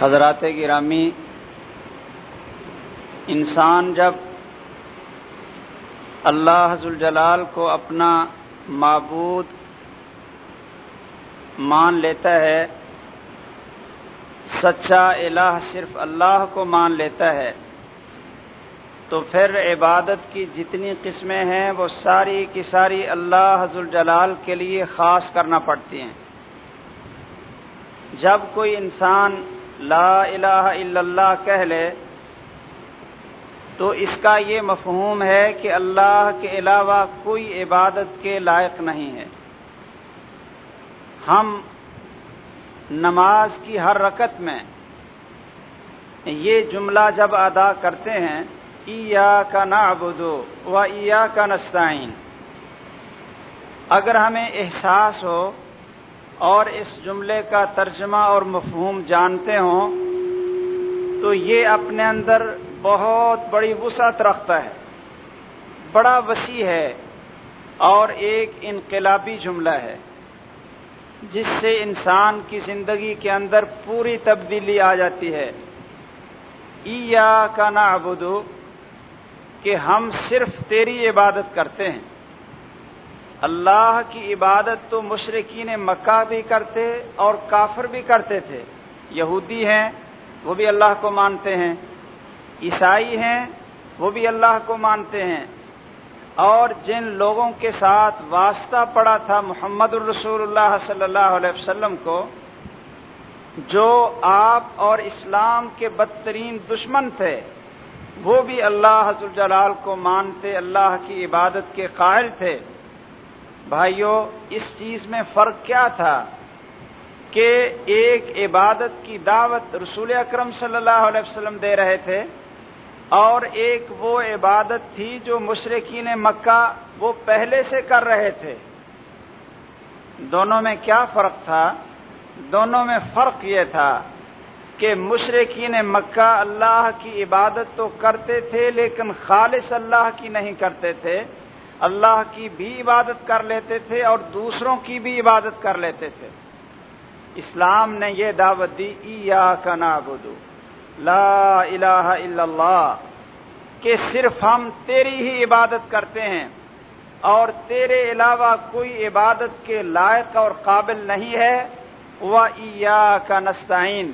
حضرات گرامی، انسان جب اللہ حضر جلال کو اپنا معبود مان لیتا ہے، سچا الہ صرف اللہ کو مان لیتا ہے، تو پھر عبادت کی جتنی قسمیں ہیں، وہ ساری کی ساری اللہ حضر جلال کے لیے خاص کرنا پڑتی ہیں۔ جب کوئی انسان لا الہ الا اللہ کہہ لے، تو اس کا یہ مفہوم ہے کہ اللہ کے علاوہ کوئی عبادت کے لائق نہیں ہے۔ ہم نماز کی ہر رکت میں یہ جملہ جب ادا کرتے ہیں ایا کا نعبدو و ایا کا نستعین، اگر ہمیں احساس ہو اور اس جملے کا ترجمہ اور مفہوم جانتے ہوں، تو یہ اپنے اندر بہت بڑی وسعت رکھتا ہے۔ بڑا وسیع ہے اور ایک انقلابی جملہ ہے، جس سے انسان کی زندگی کے اندر پوری تبدیلی آ جاتی ہے۔ ایا کا نا کہ ہم صرف تیری عبادت کرتے ہیں۔ اللہ کی عبادت تو مشرقین مکہ بھی کرتے اور کافر بھی کرتے تھے۔ یہودی ہیں، وہ بھی اللہ کو مانتے ہیں۔ عیسائی ہیں، وہ بھی اللہ کو مانتے ہیں۔ اور جن لوگوں کے ساتھ واسطہ پڑا تھا محمد الرسول اللہ صلی اللہ علیہ وسلم کو، جو آپ اور اسلام کے بدترین دشمن تھے، وہ بھی اللہ حضر جلال کو مانتے، اللہ کی عبادت کے قائل تھے۔ بھائیوں اس چیز میں فرق کیا تھا کہ ایک عبادت کی دعوت رسول اکرم صلی اللہ علیہ وسلم دے رہے تھے اور ایک وہ عبادت تھی جو مشرقین مکہ وہ پہلے سے کر رہے تھے۔ دونوں میں کیا فرق تھا؟ دونوں میں فرق یہ تھا کہ مشرقین مکہ اللہ کی عبادت تو کرتے تھے لیکن خالص اللہ کی نہیں کرتے تھے۔ اللہ کی بھی عبادت کر لیتے تھے اور دوسروں کی بھی عبادت کر لیتے تھے۔ اسلام نے یہ دعوت دی ایا کا نابدو لا الہ الا اللہ، کہ صرف ہم تیری ہی عبادت کرتے ہیں اور تیرے علاوہ کوئی عبادت کے لائق اور قابل نہیں ہے۔ وہ ایا کا نستعین،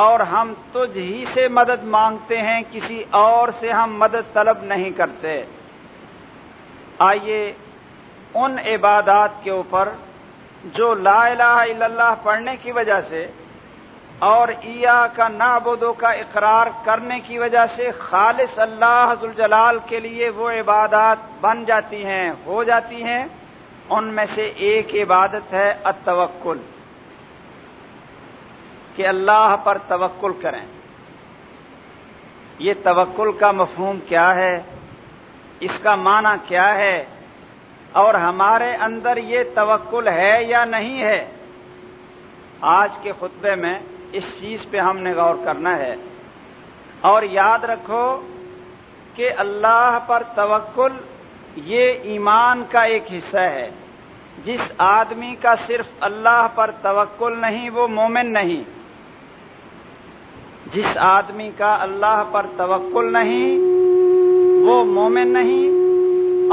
اور ہم تجھ ہی سے مدد مانگتے ہیں، کسی اور سے ہم مدد طلب نہیں کرتے۔ آئیے ان عبادات کے اوپر جو لا الہ الا اللہ پڑھنے کی وجہ سے اور ایا کا نابودوں کا اقرار کرنے کی وجہ سے خالص اللہ حضر جلال کے لیے وہ عبادات بن جاتی ہیں، ہو جاتی ہیں، ان میں سے ایک عبادت ہے التوکل، کہ اللہ پر توکل کریں۔ یہ توکل کا مفہوم کیا ہے؟ اس کا معنی کیا ہے؟ اور ہمارے اندر یہ توکل ہے یا نہیں ہے؟ آج کے خطبے میں اس چیز پہ ہم نے غور کرنا ہے۔ اور یاد رکھو کہ اللہ پر توکل یہ ایمان کا ایک حصہ ہے۔ جس آدمی کا صرف اللہ پر توکل نہیں، وہ مومن نہیں۔ جس آدمی کا اللہ پر توکل نہیں وہ مومن نہیں،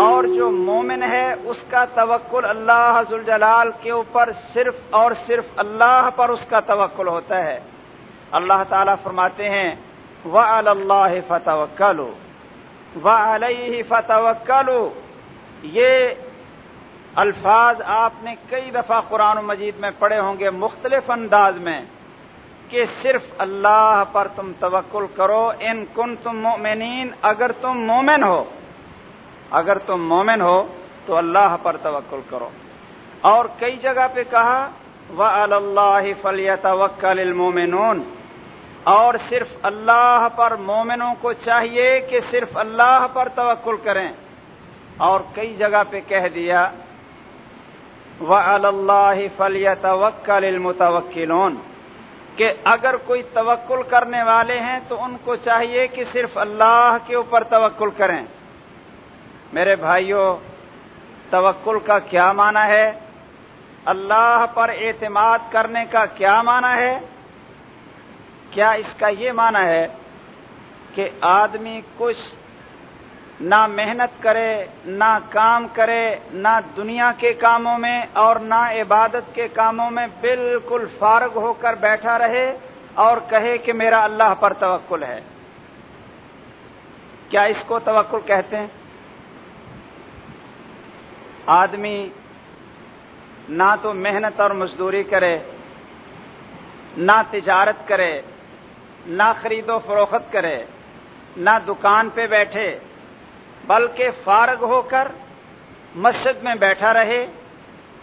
اور جو مومن ہے، اس کا توکل اللہ حضر جلال کے اوپر صرف اور صرف اللہ پر اس کا توکل ہوتا ہے۔ اللہ تعالیٰ فرماتے ہیں و اللہ فتح و علیہ فتح یہ الفاظ آپ نے کئی دفعہ قرآن مجید میں پڑھے ہوں گے، مختلف انداز میں۔ کہ صرف اللہ پر تم توکل کرو، ان کن تم مومنین اگر تم مومن ہو، اگر تم مومن ہو تو اللہ پر توکل کرو۔ اور کئی جگہ پہ کہا و اللہ فلیت وکل المومنون اور صرف اللہ پر مومنوں کو چاہیے کہ صرف اللہ پر توکل کریں۔ اور کئی جگہ پہ کہہ دیا و اللہ فلیت وکل المتوکلون کہ اگر کوئی توکل کرنے والے ہیں تو ان کو چاہیے کہ صرف اللہ کے اوپر توکل کریں۔ میرے بھائیوں توکل کا کیا معنی ہے؟ اللہ پر اعتماد کرنے کا کیا معنی ہے؟ کیا اس کا یہ معنی ہے کہ آدمی کچھ نہ محنت کرے، نہ کام کرے، نہ دنیا کے کاموں میں اور نہ عبادت کے کاموں میں بالکل فارغ ہو کر بیٹھا رہے اور کہے کہ میرا اللہ پر توکل ہے۔ کیا اس کو توکل کہتے ہیں؟ آدمی نہ تو محنت اور مزدوری کرے، نہ تجارت کرے، نہ خرید و فروخت کرے، نہ دکان پہ بیٹھے بلکہ فارغ ہو کر مسجد میں بیٹھا رہے،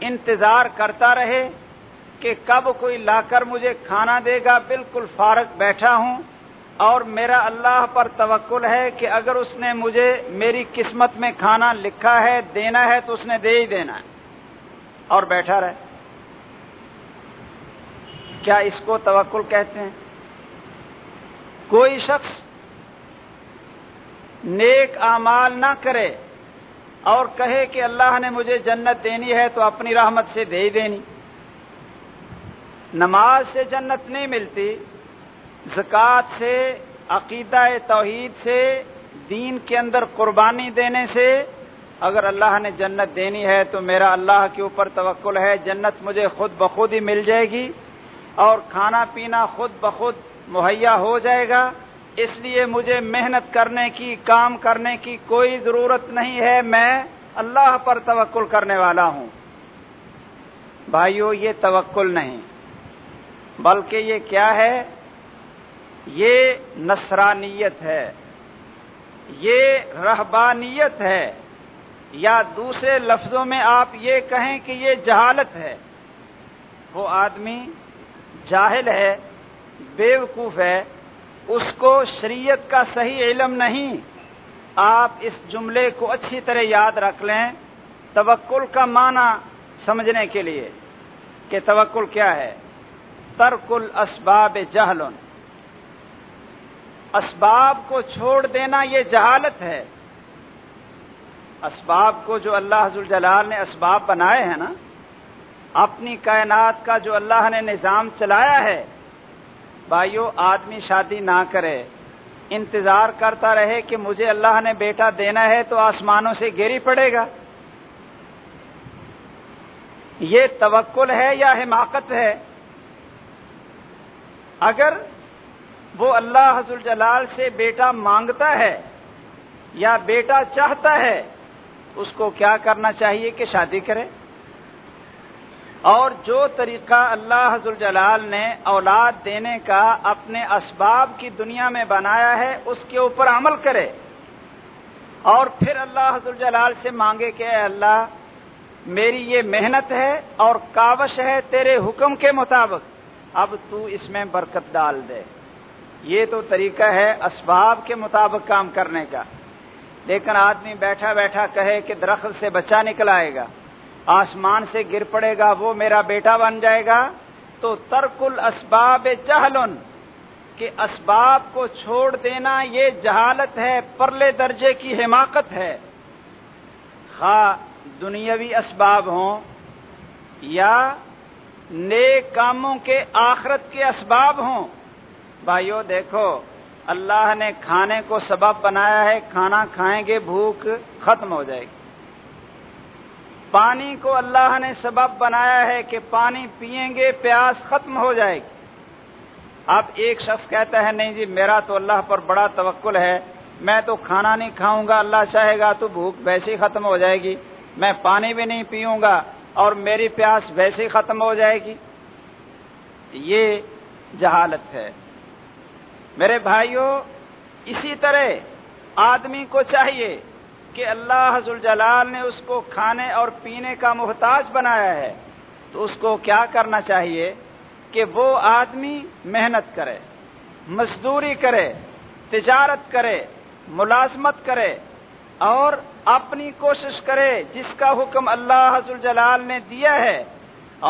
انتظار کرتا رہے کہ کب کوئی لا کر مجھے کھانا دے گا، بالکل فارغ بیٹھا ہوں۔ اور میرا اللہ پر توکل ہے کہ اگر اس نے مجھے میری قسمت میں کھانا لکھا ہے، دینا ہے تو اس نے دے ہی دینا ہے۔ اور بیٹھا رہے۔ کیا اس کو توکل کہتے ہیں؟ کوئی شخص نیک اعمال نہ کرے اور کہے کہ اللہ نے مجھے جنت دینی ہے تو اپنی رحمت سے دے ہی دینی۔ نماز سے جنت نہیں ملتی، زکوٰۃ سے، عقیدہ توحید سے، دین کے اندر قربانی دینے سے اگر اللہ نے جنت دینی ہے تو میرا اللہ کے اوپر توکل ہے، جنت مجھے خود بخود ہی مل جائے گی اور کھانا پینا خود بخود مہیا ہو جائے گا۔ اس لیے مجھے محنت کرنے کی، کام کرنے کی کوئی ضرورت نہیں ہے، میں اللہ پر توکل کرنے والا ہوں۔ بھائیو، یہ توکل نہیں، بلکہ یہ کیا ہے؟ یہ نصرانیت ہے، یہ رہبانیت ہے۔ یا دوسرے لفظوں میں آپ یہ کہیں کہ یہ جہالت ہے۔ وہ آدمی جاہل ہے، بیوقوف ہے اس کو شریعت کا صحیح علم نہیں، آپ اس جملے کو اچھی طرح یاد رکھ لیں۔ توکل کا معنی سمجھنے کے لیے کہ توکل کیا ہے۔ ترک الاسباب جہل۔ اسباب کو چھوڑ دینا یہ جہالت ہے۔ اسباب کو جو اللہ حضر جلال نے اسباب بنائے ہیں نا، اپنی کائنات کا جو اللہ نے نظام چلایا ہے بھائیو، آدمی شادی نہ کرے۔ انتظار کرتا رہے کہ مجھے اللہ نے بیٹا دینا ہے تو آسمانوں سے گری پڑے گا۔ یہ توکل ہے یا حماقت ہے؟ اگر وہ اللہ حضر جلال سے بیٹا مانگتا ہے یا بیٹا چاہتا ہے، اس کو کیا کرنا چاہیے کہ شادی کرے؟ اور جو طریقہ اللہ حضر جلال نے اولاد دینے کا اپنے اسباب کی دنیا میں بنایا ہے، اس کے اوپر عمل کرے۔ اور پھر اللہ حضر جلال سے مانگے کہ اے اللہ، میری یہ محنت ہے اور کاوش ہے تیرے حکم کے مطابق، اب تو اس میں برکت ڈال دے۔ یہ تو طریقہ ہے اسباب کے مطابق کام کرنے کا۔ لیکن آدمی بیٹھا بیٹھا کہے کہ درخت سے بچہ نکل آئے گا۔ آسمان سے گر پڑے گا، وہ میرا بیٹا بن جائے گا۔ تو ترک الاسباب جہلن، کہ اسباب کو چھوڑ دینا یہ جہالت ہے، پرلے درجے کی حماقت ہے۔ خواہ دنیاوی اسباب ہوں یا نیک کاموں کے آخرت کے اسباب ہوں۔ بھائیو، دیکھو، اللہ نے کھانے کو سبب بنایا ہے، کھانا کھائیں گے، بھوک ختم ہو جائے گی۔ پانی کو اللہ نے سبب بنایا ہے کہ پانی پیئیں گے، پیاس ختم ہو جائے گی۔ اب ایک شخص کہتا ہے، نہیں جی میرا تو اللہ پر بڑا توکل ہے، میں تو کھانا نہیں کھاؤں گا، اللہ چاہے گا تو بھوک ویسے ہی ختم ہو جائے گی، میں پانی بھی نہیں پیوں گا اور میری پیاس ویسے ہی ختم ہو جائے گی۔ یہ جہالت ہے۔ میرے بھائیوں اسی طرح آدمی کو چاہیے کہ اللہ حضر جلال نے اس کو کھانے اور پینے کا محتاج بنایا ہے، تو اس کو کیا کرنا چاہیے؟ کہ وہ آدمی محنت کرے، مزدوری کرے، تجارت کرے، ملازمت کرے اور اپنی کوشش کرے، جس کا حکم اللہ حضر جلال نے دیا ہے،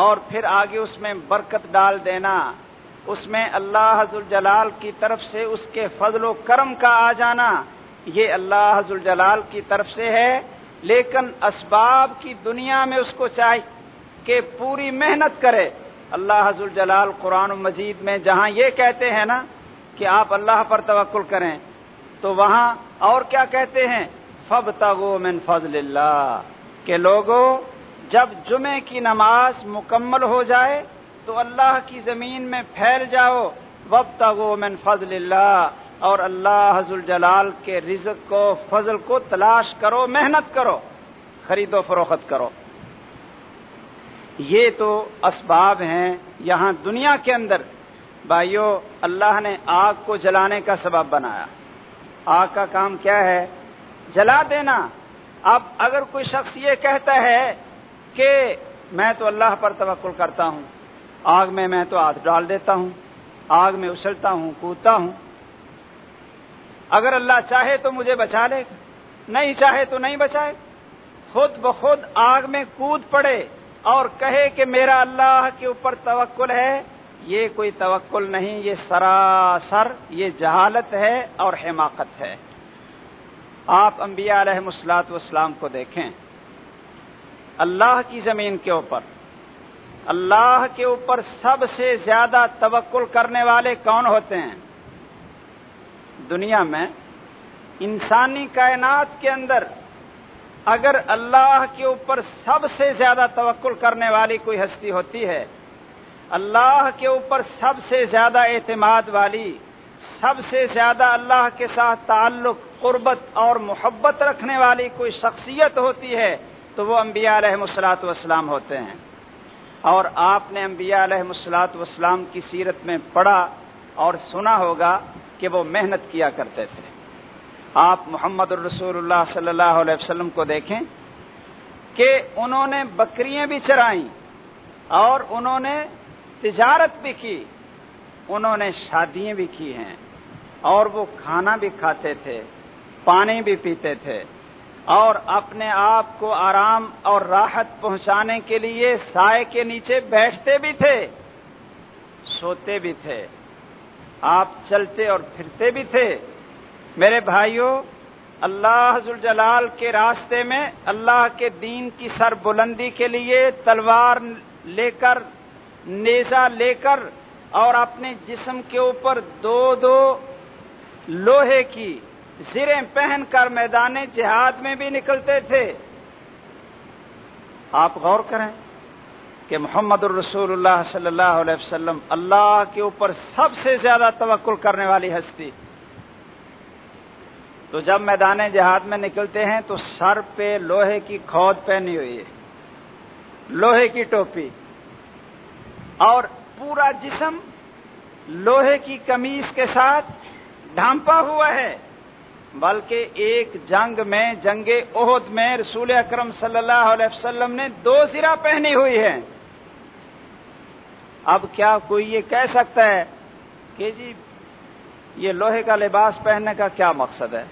اور پھر آگے اس میں برکت ڈال دینا۔ اس میں اللہ حضر جلال کی طرف سے اس کے فضل و کرم کا آ جانا۔ یہ اللہ حضر جلال کی طرف سے ہے، لیکن اسباب کی دنیا میں اس کو چاہیے کہ پوری محنت کرے۔ اللہ حضر جلال قرآن مجید میں جہاں یہ کہتے ہیں نا کہ آپ اللہ پر توکل کریں، تو وہاں اور کیا کہتے ہیں؟ فب تگو من فضل اللہ۔ کہ لوگوں جب جمعے کی نماز مکمل ہو جائے تو اللہ کی زمین میں پھیل جاؤ۔ وب تگو من فضل اللہ۔ اور اللہ حضر جلال کے رزق کو، فضل کو تلاش کرو، محنت کرو، خرید و فروخت کرو۔ یہ تو اسباب ہیں یہاں دنیا کے اندر۔ بھائیو، اللہ نے آگ کو جلانے کا سبب بنایا۔ آگ کا کام کیا ہے؟ جلا دینا۔ اب اگر کوئی شخص یہ کہتا ہے کہ میں تو اللہ پر توقل کرتا ہوں، آگ میں میں تو ہاتھ ڈال دیتا ہوں، آگ میں اچھلتا ہوں، کودتا ہوں اگر اللہ چاہے تو مجھے بچا لے نہیں چاہے تو نہیں بچائے خود بخود آگ میں کود پڑے اور کہے کہ میرا اللہ کے اوپر توکل ہے، یہ کوئی توکل نہیں، یہ سراسر یہ جہالت ہے اور حماقت ہے۔ آپ انبیاء علیہ مسلاط والسلام کو دیکھیں۔ اللہ کی زمین کے اوپر، اللہ کے اوپر سب سے زیادہ توکل کرنے والے کون ہوتے ہیں؟ دنیا میں انسانی کائنات کے اندر اگر اللہ کے اوپر سب سے زیادہ توکل کرنے والی کوئی ہستی ہوتی ہے، اللہ کے اوپر سب سے زیادہ اعتماد والی، سب سے زیادہ اللہ کے ساتھ تعلق، قربت اور محبت رکھنے والی کوئی شخصیت ہوتی ہے، تو وہ انبیاء علیہ مسلاط وسلام ہوتے ہیں۔ اور آپ نے انبیاء علیہ مسلاط وسلام کی سیرت میں پڑھا اور سنا ہوگا کہ وہ محنت کیا کرتے تھے۔ آپ محمد الرسول اللہ صلی اللہ علیہ وسلم کو دیکھیں کہ انہوں نے بکریاں بھی چرائیں اور انہوں نے تجارت بھی کی۔ انہوں نے شادیاں بھی کی ہیں اور وہ کھانا بھی کھاتے تھے، پانی بھی پیتے تھے۔ اور اپنے آپ کو آرام اور راحت پہنچانے کے لیے سائے کے نیچے بیٹھتے بھی تھے، سوتے بھی تھے۔ آپ چلتے اور پھرتے بھی تھے۔ میرے بھائیوں اللہ حضر جلال کے راستے میں اللہ کے دین کی سر بلندی کے لیے تلوار لے کر نیزا لے کر اور اپنے جسم کے اوپر دو دو لوہے کی زریں پہن کر میدان جہاد میں بھی نکلتے تھے۔ آپ غور کریں۔ کہ محمد الرسول اللہ صلی اللہ علیہ وسلم اللہ کے اوپر سب سے زیادہ توکل کرنے والی ہستی۔ تو جب میدان جہاد میں نکلتے ہیں تو سر پہ لوہے کی کھود پہنی ہوئی ہے۔ لوہے کی ٹوپی۔ اور پورا جسم لوہے کی کمیز کے ساتھ ڈھانپا ہوا ہے۔ بلکہ ایک جنگ میں، جنگ عہد میں رسول اکرم صلی اللہ علیہ وسلم نے دو سرا پہنی ہوئی ہے۔ اب کیا کوئی یہ کہہ سکتا ہے کہ جی یہ لوہے کا لباس پہننے کا کیا مقصد ہے؟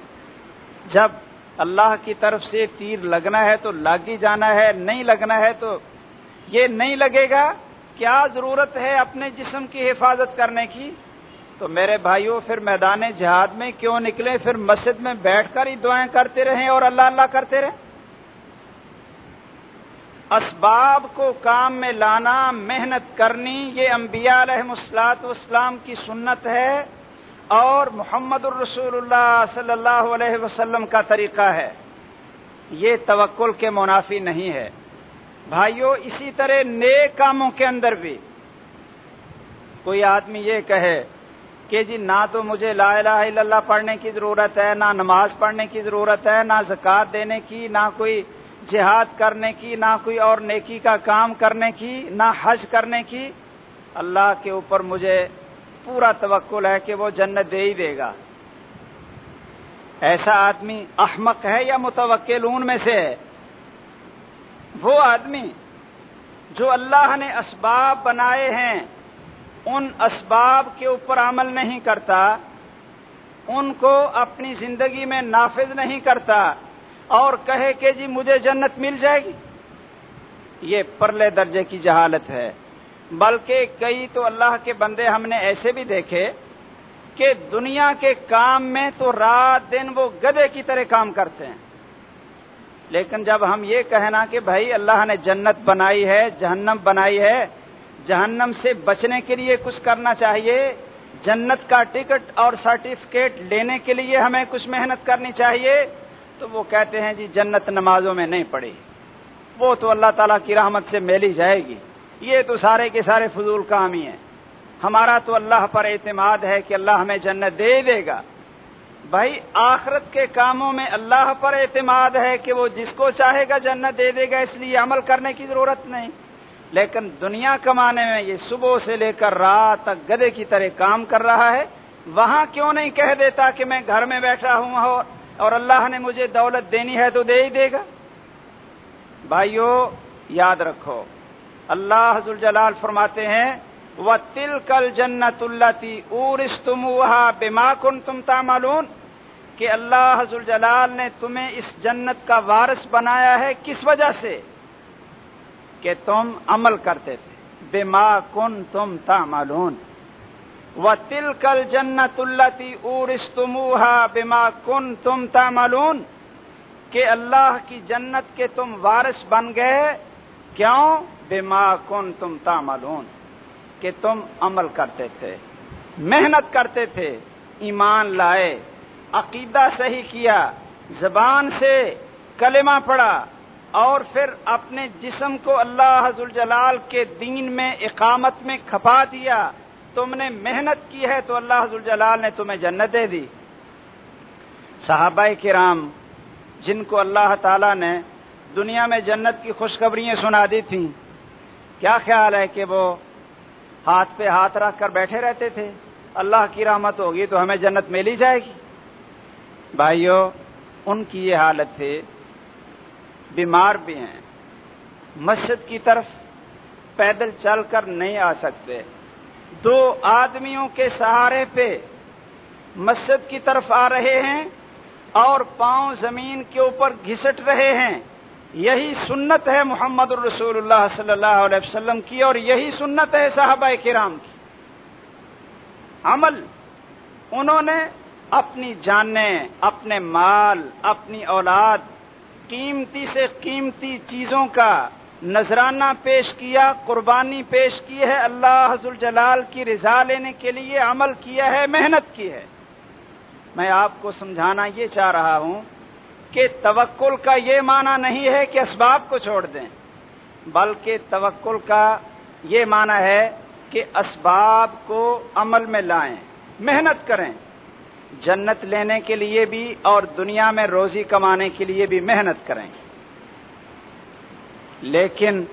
جب اللہ کی طرف سے تیر لگنا ہے تو لگ ہی جانا ہے، نہیں لگنا ہے تو یہ نہیں لگے گا؟ کیا ضرورت ہے اپنے جسم کی حفاظت کرنے کی؟ تو میرے بھائیوں پھر میدان جہاد میں کیوں نکلے؟ پھر مسجد میں بیٹھ کر ہی دعائیں کرتے رہیں اور اللہ اللہ کرتے رہیں۔ اسباب کو کام میں لانا، محنت کرنی، یہ انبیاء علیہ مسلاط اسلام کی سنت ہے اور محمد الرسول اللہ صلی اللہ علیہ وسلم کا طریقہ ہے۔ یہ توکل کے منافی نہیں ہے۔ بھائیوں اسی طرح نیک کاموں کے اندر بھی۔ کوئی آدمی یہ کہے کہ جی نہ تو مجھے لا الہ الا اللہ پڑھنے کی ضرورت ہے، نہ نماز پڑھنے کی ضرورت ہے، نہ زکوٰۃ دینے کی، نہ کوئی جہاد کرنے کی، نہ کوئی اور نیکی کا کام کرنے کی، نہ حج کرنے کی، اللہ کے اوپر مجھے پورا توکل ہے کہ وہ جنت دے ہی دے گا۔ ایسا آدمی احمق ہے یا متوکل میں سے؟ ہے وہ آدمی جو اللہ نے اسباب بنائے ہیں، ان اسباب کے اوپر عمل نہیں کرتا، ان کو اپنی زندگی میں نافذ نہیں کرتا اور کہے کہ جی مجھے جنت مل جائے گی۔ یہ پرلے درجے کی جہالت ہے۔ بلکہ کئی تو اللہ کے بندے ہم نے ایسے بھی دیکھے کہ دنیا کے کام میں تو رات دن وہ گدے کی طرح کام کرتے ہیں۔ لیکن جب ہم یہ کہنا کہ بھائی اللہ نے جنت بنائی ہے، جہنم بنائی ہے، جہنم سے بچنے کے لیے کچھ کرنا چاہیے، جنت کا ٹکٹ اور سرٹیفکیٹ لینے کے لیے ہمیں کچھ محنت کرنی چاہیے تو وہ کہتے ہیں جی جنت نمازوں میں نہیں پڑی وہ تو اللہ تعالیٰ کی رحمت سے میلی جائے گی۔ یہ تو سارے کے سارے فضول کام ہی ہیں۔ ہمارا تو اللہ پر اعتماد ہے کہ اللہ ہمیں جنت دے دے گا۔ بھائی، آخرت کے کاموں میں اللہ پر اعتماد ہے کہ وہ جس کو چاہے گا جنت دے دے گا، اس لیے عمل کرنے کی ضرورت نہیں۔ لیکن دنیا کمانے میں یہ صبح سے لے کر رات تک گدے کی طرح کام کر رہا ہے۔ وہاں کیوں نہیں کہہ دیتا کہ میں گھر میں بیٹھا ہوں اور اور اللہ نے مجھے دولت دینی ہے تو دے ہی دے گا۔ بھائیو، یاد رکھو، اللہ حضر جلال فرماتے ہیں وہ تل کل جنت اللہ تی ارس تم بیما کن تم تامالون کہ اللہ حضر جلال نے تمہیں اس جنت کا وارث بنایا ہے کس وجہ سے؟ کہ تم عمل کرتے تھے۔ بیما کن تم تامالون و تل کل جنت اللہ تی ارس تم بیما کن تم تامالون کہ اللہ کی جنت کے تم وارث بن گئے کیوں؟ بیما کن تم تامالون کہ تم عمل کرتے تھے، محنت کرتے تھے، ایمان لائے، عقیدہ صحیح کیا، زبان سے کلمہ پڑا اور پھر اپنے جسم کو اللہ حضر جلال کے دین میں، اقامت میں کھپا دیا۔ تم نے محنت کی ہے تو اللہ حضر جلال نے تمہیں جنت دے دی۔ صحابہ کرام، جن کو اللہ تعالی نے دنیا میں جنت کی خوشخبریاں سنا دی تھیں، کیا خیال ہے کہ وہ ہاتھ پہ ہاتھ رکھ کر بیٹھے رہتے تھے؟ اللہ کی رحمت ہوگی تو ہمیں جنت ملی جائے گی۔ بھائیو، ان کی یہ حالت تھی بیمار بھی ہیں۔ مسجد کی طرف پیدل چل کر نہیں آ سکتے۔ دو آدمیوں کے سہارے پہ مسجد کی طرف آ رہے ہیں اور پاؤں زمین کے اوپر گھسٹ رہے ہیں۔ یہی سنت ہے محمد الرسول اللہ صلی اللہ علیہ وسلم کی اور یہی سنت ہے صحابہ کرام کی۔ عمل، انہوں نے اپنی جانیں، اپنے مال، اپنی اولاد، قیمتی سے قیمتی چیزوں کا نذرانہ پیش کیا، قربانی پیش کی ہے، اللہ حضر جلال کی رضا لینے کے لیے عمل کیا ہے، محنت کی ہے۔ میں آپ کو سمجھانا یہ چاہ رہا ہوں کہ توکل کا یہ معنی نہیں ہے کہ اسباب کو چھوڑ دیں، بلکہ توکل کا یہ معنی ہے کہ اسباب کو عمل میں لائیں، محنت کریں۔ جنت لینے کے لیے بھی اور دنیا میں روزی کمانے کے لیے بھی محنت کریں۔ لیکن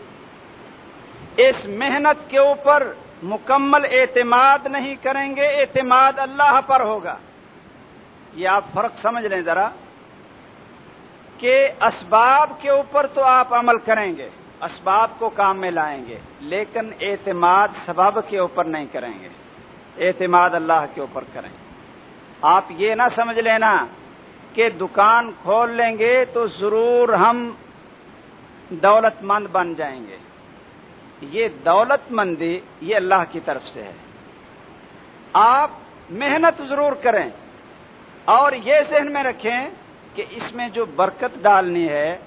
اس محنت کے اوپر مکمل اعتماد نہیں کریں گے، اعتماد اللہ پر ہوگا۔ یہ آپ فرق سمجھ لیں ذرا کہ اسباب کے اوپر تو آپ عمل کریں گے، اسباب کو کام میں لائیں گے، لیکن اعتماد سبب کے اوپر نہیں کریں گے۔ اعتماد اللہ کے اوپر کریں۔ آپ یہ نہ سمجھ لینا کہ دکان کھول لیں گے تو ضرور ہم دولت مند بن جائیں گے۔ یہ دولت مندی یہ اللہ کی طرف سے ہے۔ آپ محنت ضرور کریں اور یہ ذہن میں رکھیں کہ اس میں جو برکت ڈالنی ہے،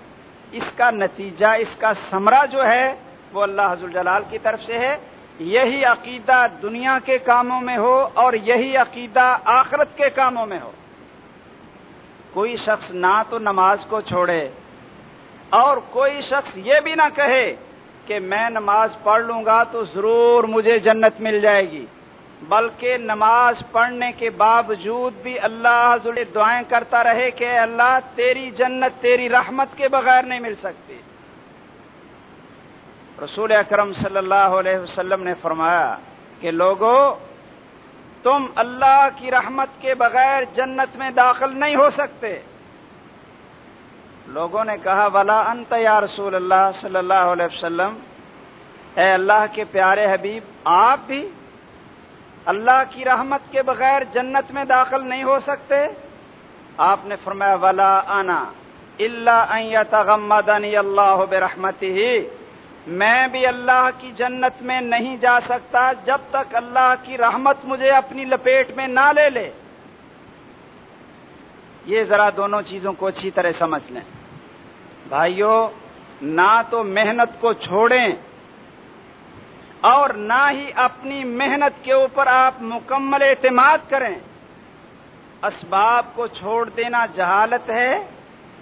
اس کا نتیجہ، اس کا سمرا جو ہے، وہ اللہ حضر جلال کی طرف سے ہے۔ یہی عقیدہ دنیا کے کاموں میں ہو اور یہی عقیدہ آخرت کے کاموں میں ہو۔ کوئی شخص نہ تو نماز کو چھوڑے اور کوئی شخص یہ بھی نہ کہے کہ میں نماز پڑھ لوں گا تو ضرور مجھے جنت مل جائے گی۔ بلکہ نماز پڑھنے کے باوجود بھی اللہ حضر دعائیں کرتا رہے کہ اللہ، تیری جنت، تیری رحمت کے بغیر نہیں مل سکتی۔ رسول اکرم صلی اللہ علیہ وسلم نے فرمایا کہ لوگوں تم اللہ کی رحمت کے بغیر جنت میں داخل نہیں ہو سکتے۔ لوگوں نے کہا، ولا انت یا رسول اللہ صلی اللہ علیہ وسلم. اے اللہ کے پیارے حبیب، آپ بھی اللہ کی رحمت کے بغیر جنت میں داخل نہیں ہو سکتے۔ آپ نے فرمایا، ولا آنا اللہ تغمدنی اللہ برحمتی ہی میں بھی اللہ کی جنت میں نہیں جا سکتا جب تک اللہ کی رحمت مجھے اپنی لپیٹ میں نہ لے لے۔ یہ ذرا دونوں چیزوں کو اچھی طرح سمجھ لیں۔ بھائیوں نہ تو محنت کو چھوڑیں اور نہ ہی اپنی محنت کے اوپر آپ مکمل اعتماد کریں۔ اسباب کو چھوڑ دینا جہالت ہے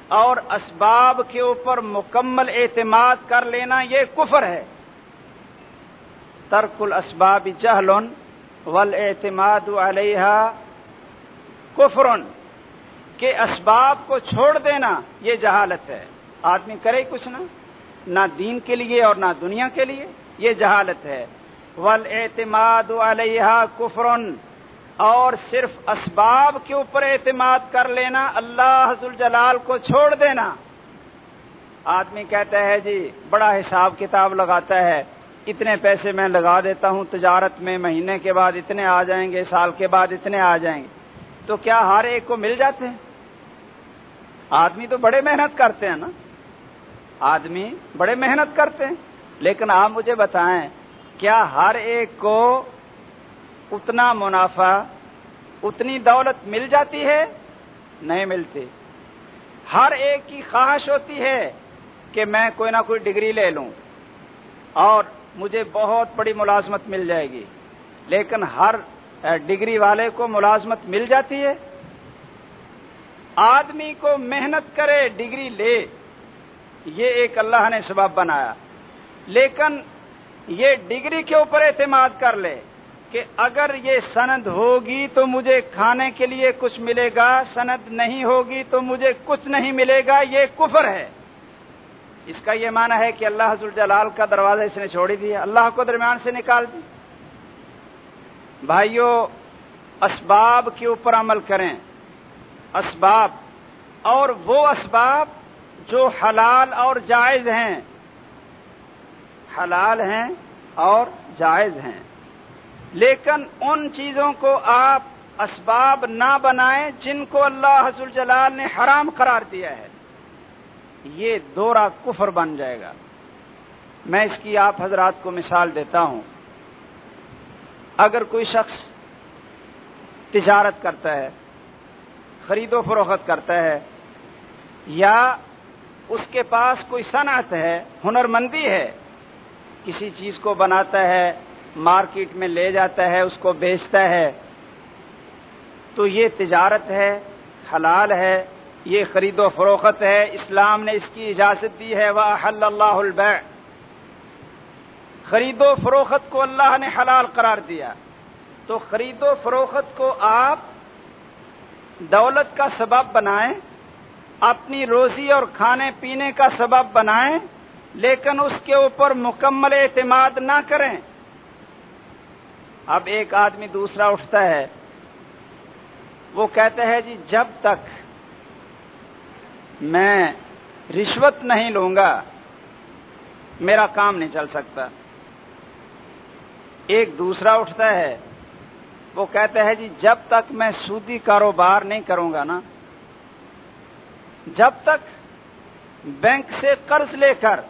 اور اسباب کے اوپر مکمل اعتماد کر لینا یہ کفر ہے۔ ترک الاسباب جہل ول اعتماد علیہ کفرن۔ کے اسباب کو چھوڑ دینا یہ جہالت ہے۔ آدمی کرے کچھ نہ نہ دین کے لیے اور نہ دنیا کے لیے یہ جہالت ہے۔ ول اعتماد علیہ کفرن اور صرف اسباب کے اوپر اعتماد کر لینا، اللہ حضر جلال کو چھوڑ دینا۔ آدمی کہتا ہے جی بڑا حساب کتاب لگاتا ہے، اتنے پیسے میں لگا دیتا ہوں، تجارت میں مہینے کے بعد اتنے آ جائیں گے، سال کے بعد اتنے آ جائیں گے۔ تو کیا ہر ایک کو مل جاتے ہیں؟ آدمی تو بڑے محنت کرتے ہیں نا؟ آدمی بڑے محنت کرتے ہیں۔ لیکن آپ مجھے بتائیں، کیا ہر ایک کو اتنا منافع، اتنی دولت مل جاتی ہے؟ نہیں ملتی۔ ہر ایک کی خواہش ہوتی ہے کہ میں کوئی نہ کوئی ڈگری لے لوں اور مجھے بہت بڑی ملازمت مل جائے گی۔ لیکن ہر ڈگری والے کو ملازمت مل جاتی ہے؟ آدمی کو محنت کرے، ڈگری لے، یہ ایک اللہ نے سبب بنایا۔ لیکن یہ ڈگری کے اوپر اعتماد کر لے کہ اگر یہ سند ہوگی تو مجھے کھانے کے لیے کچھ ملے گا، سند نہیں ہوگی تو مجھے کچھ نہیں ملے گا، یہ کفر ہے۔ اس کا یہ معنی ہے کہ اللہ حضر جلال کا دروازہ اس نے چھوڑی دیا، اللہ کو درمیان سے نکال دی۔ بھائیوں اسباب کے اوپر عمل کریں۔ اسباب اور وہ اسباب جو حلال اور جائز ہیں۔ حلال ہیں اور جائز ہیں۔ لیکن ان چیزوں کو آپ اسباب نہ بنائیں جن کو اللہ حضر جلال نے حرام قرار دیا ہے۔ یہ دورہ کفر بن جائے گا۔ میں اس کی آپ حضرات کو مثال دیتا ہوں۔ اگر کوئی شخص تجارت کرتا ہے خرید و فروخت کرتا ہے یا اس کے پاس کوئی صنعت ہے، ہنرمندی ہے، کسی چیز کو بناتا ہے، مارکیٹ میں لے جاتا ہے، اس کو بیچتا ہے، تو یہ تجارت ہے، حلال ہے، یہ خرید و فروخت ہے، اسلام نے اس کی اجازت دی ہے وہ اللہ البیع خرید و فروخت کو اللہ نے حلال قرار دیا۔ تو خرید و فروخت کو آپ دولت کا سبب بنائیں، اپنی روزی اور کھانے پینے کا سبب بنائیں، لیکن اس کے اوپر مکمل اعتماد نہ کریں۔ اب ایک آدمی دوسرا اٹھتا ہے، وہ کہتا ہے جی جب تک میں رشوت نہیں لوں گا، میرا کام نہیں چل سکتا۔ ایک دوسرا اٹھتا ہے وہ کہتا ہے جی جب تک میں سودی کاروبار نہیں کروں گا نا، جب تک بینک سے قرض لے کر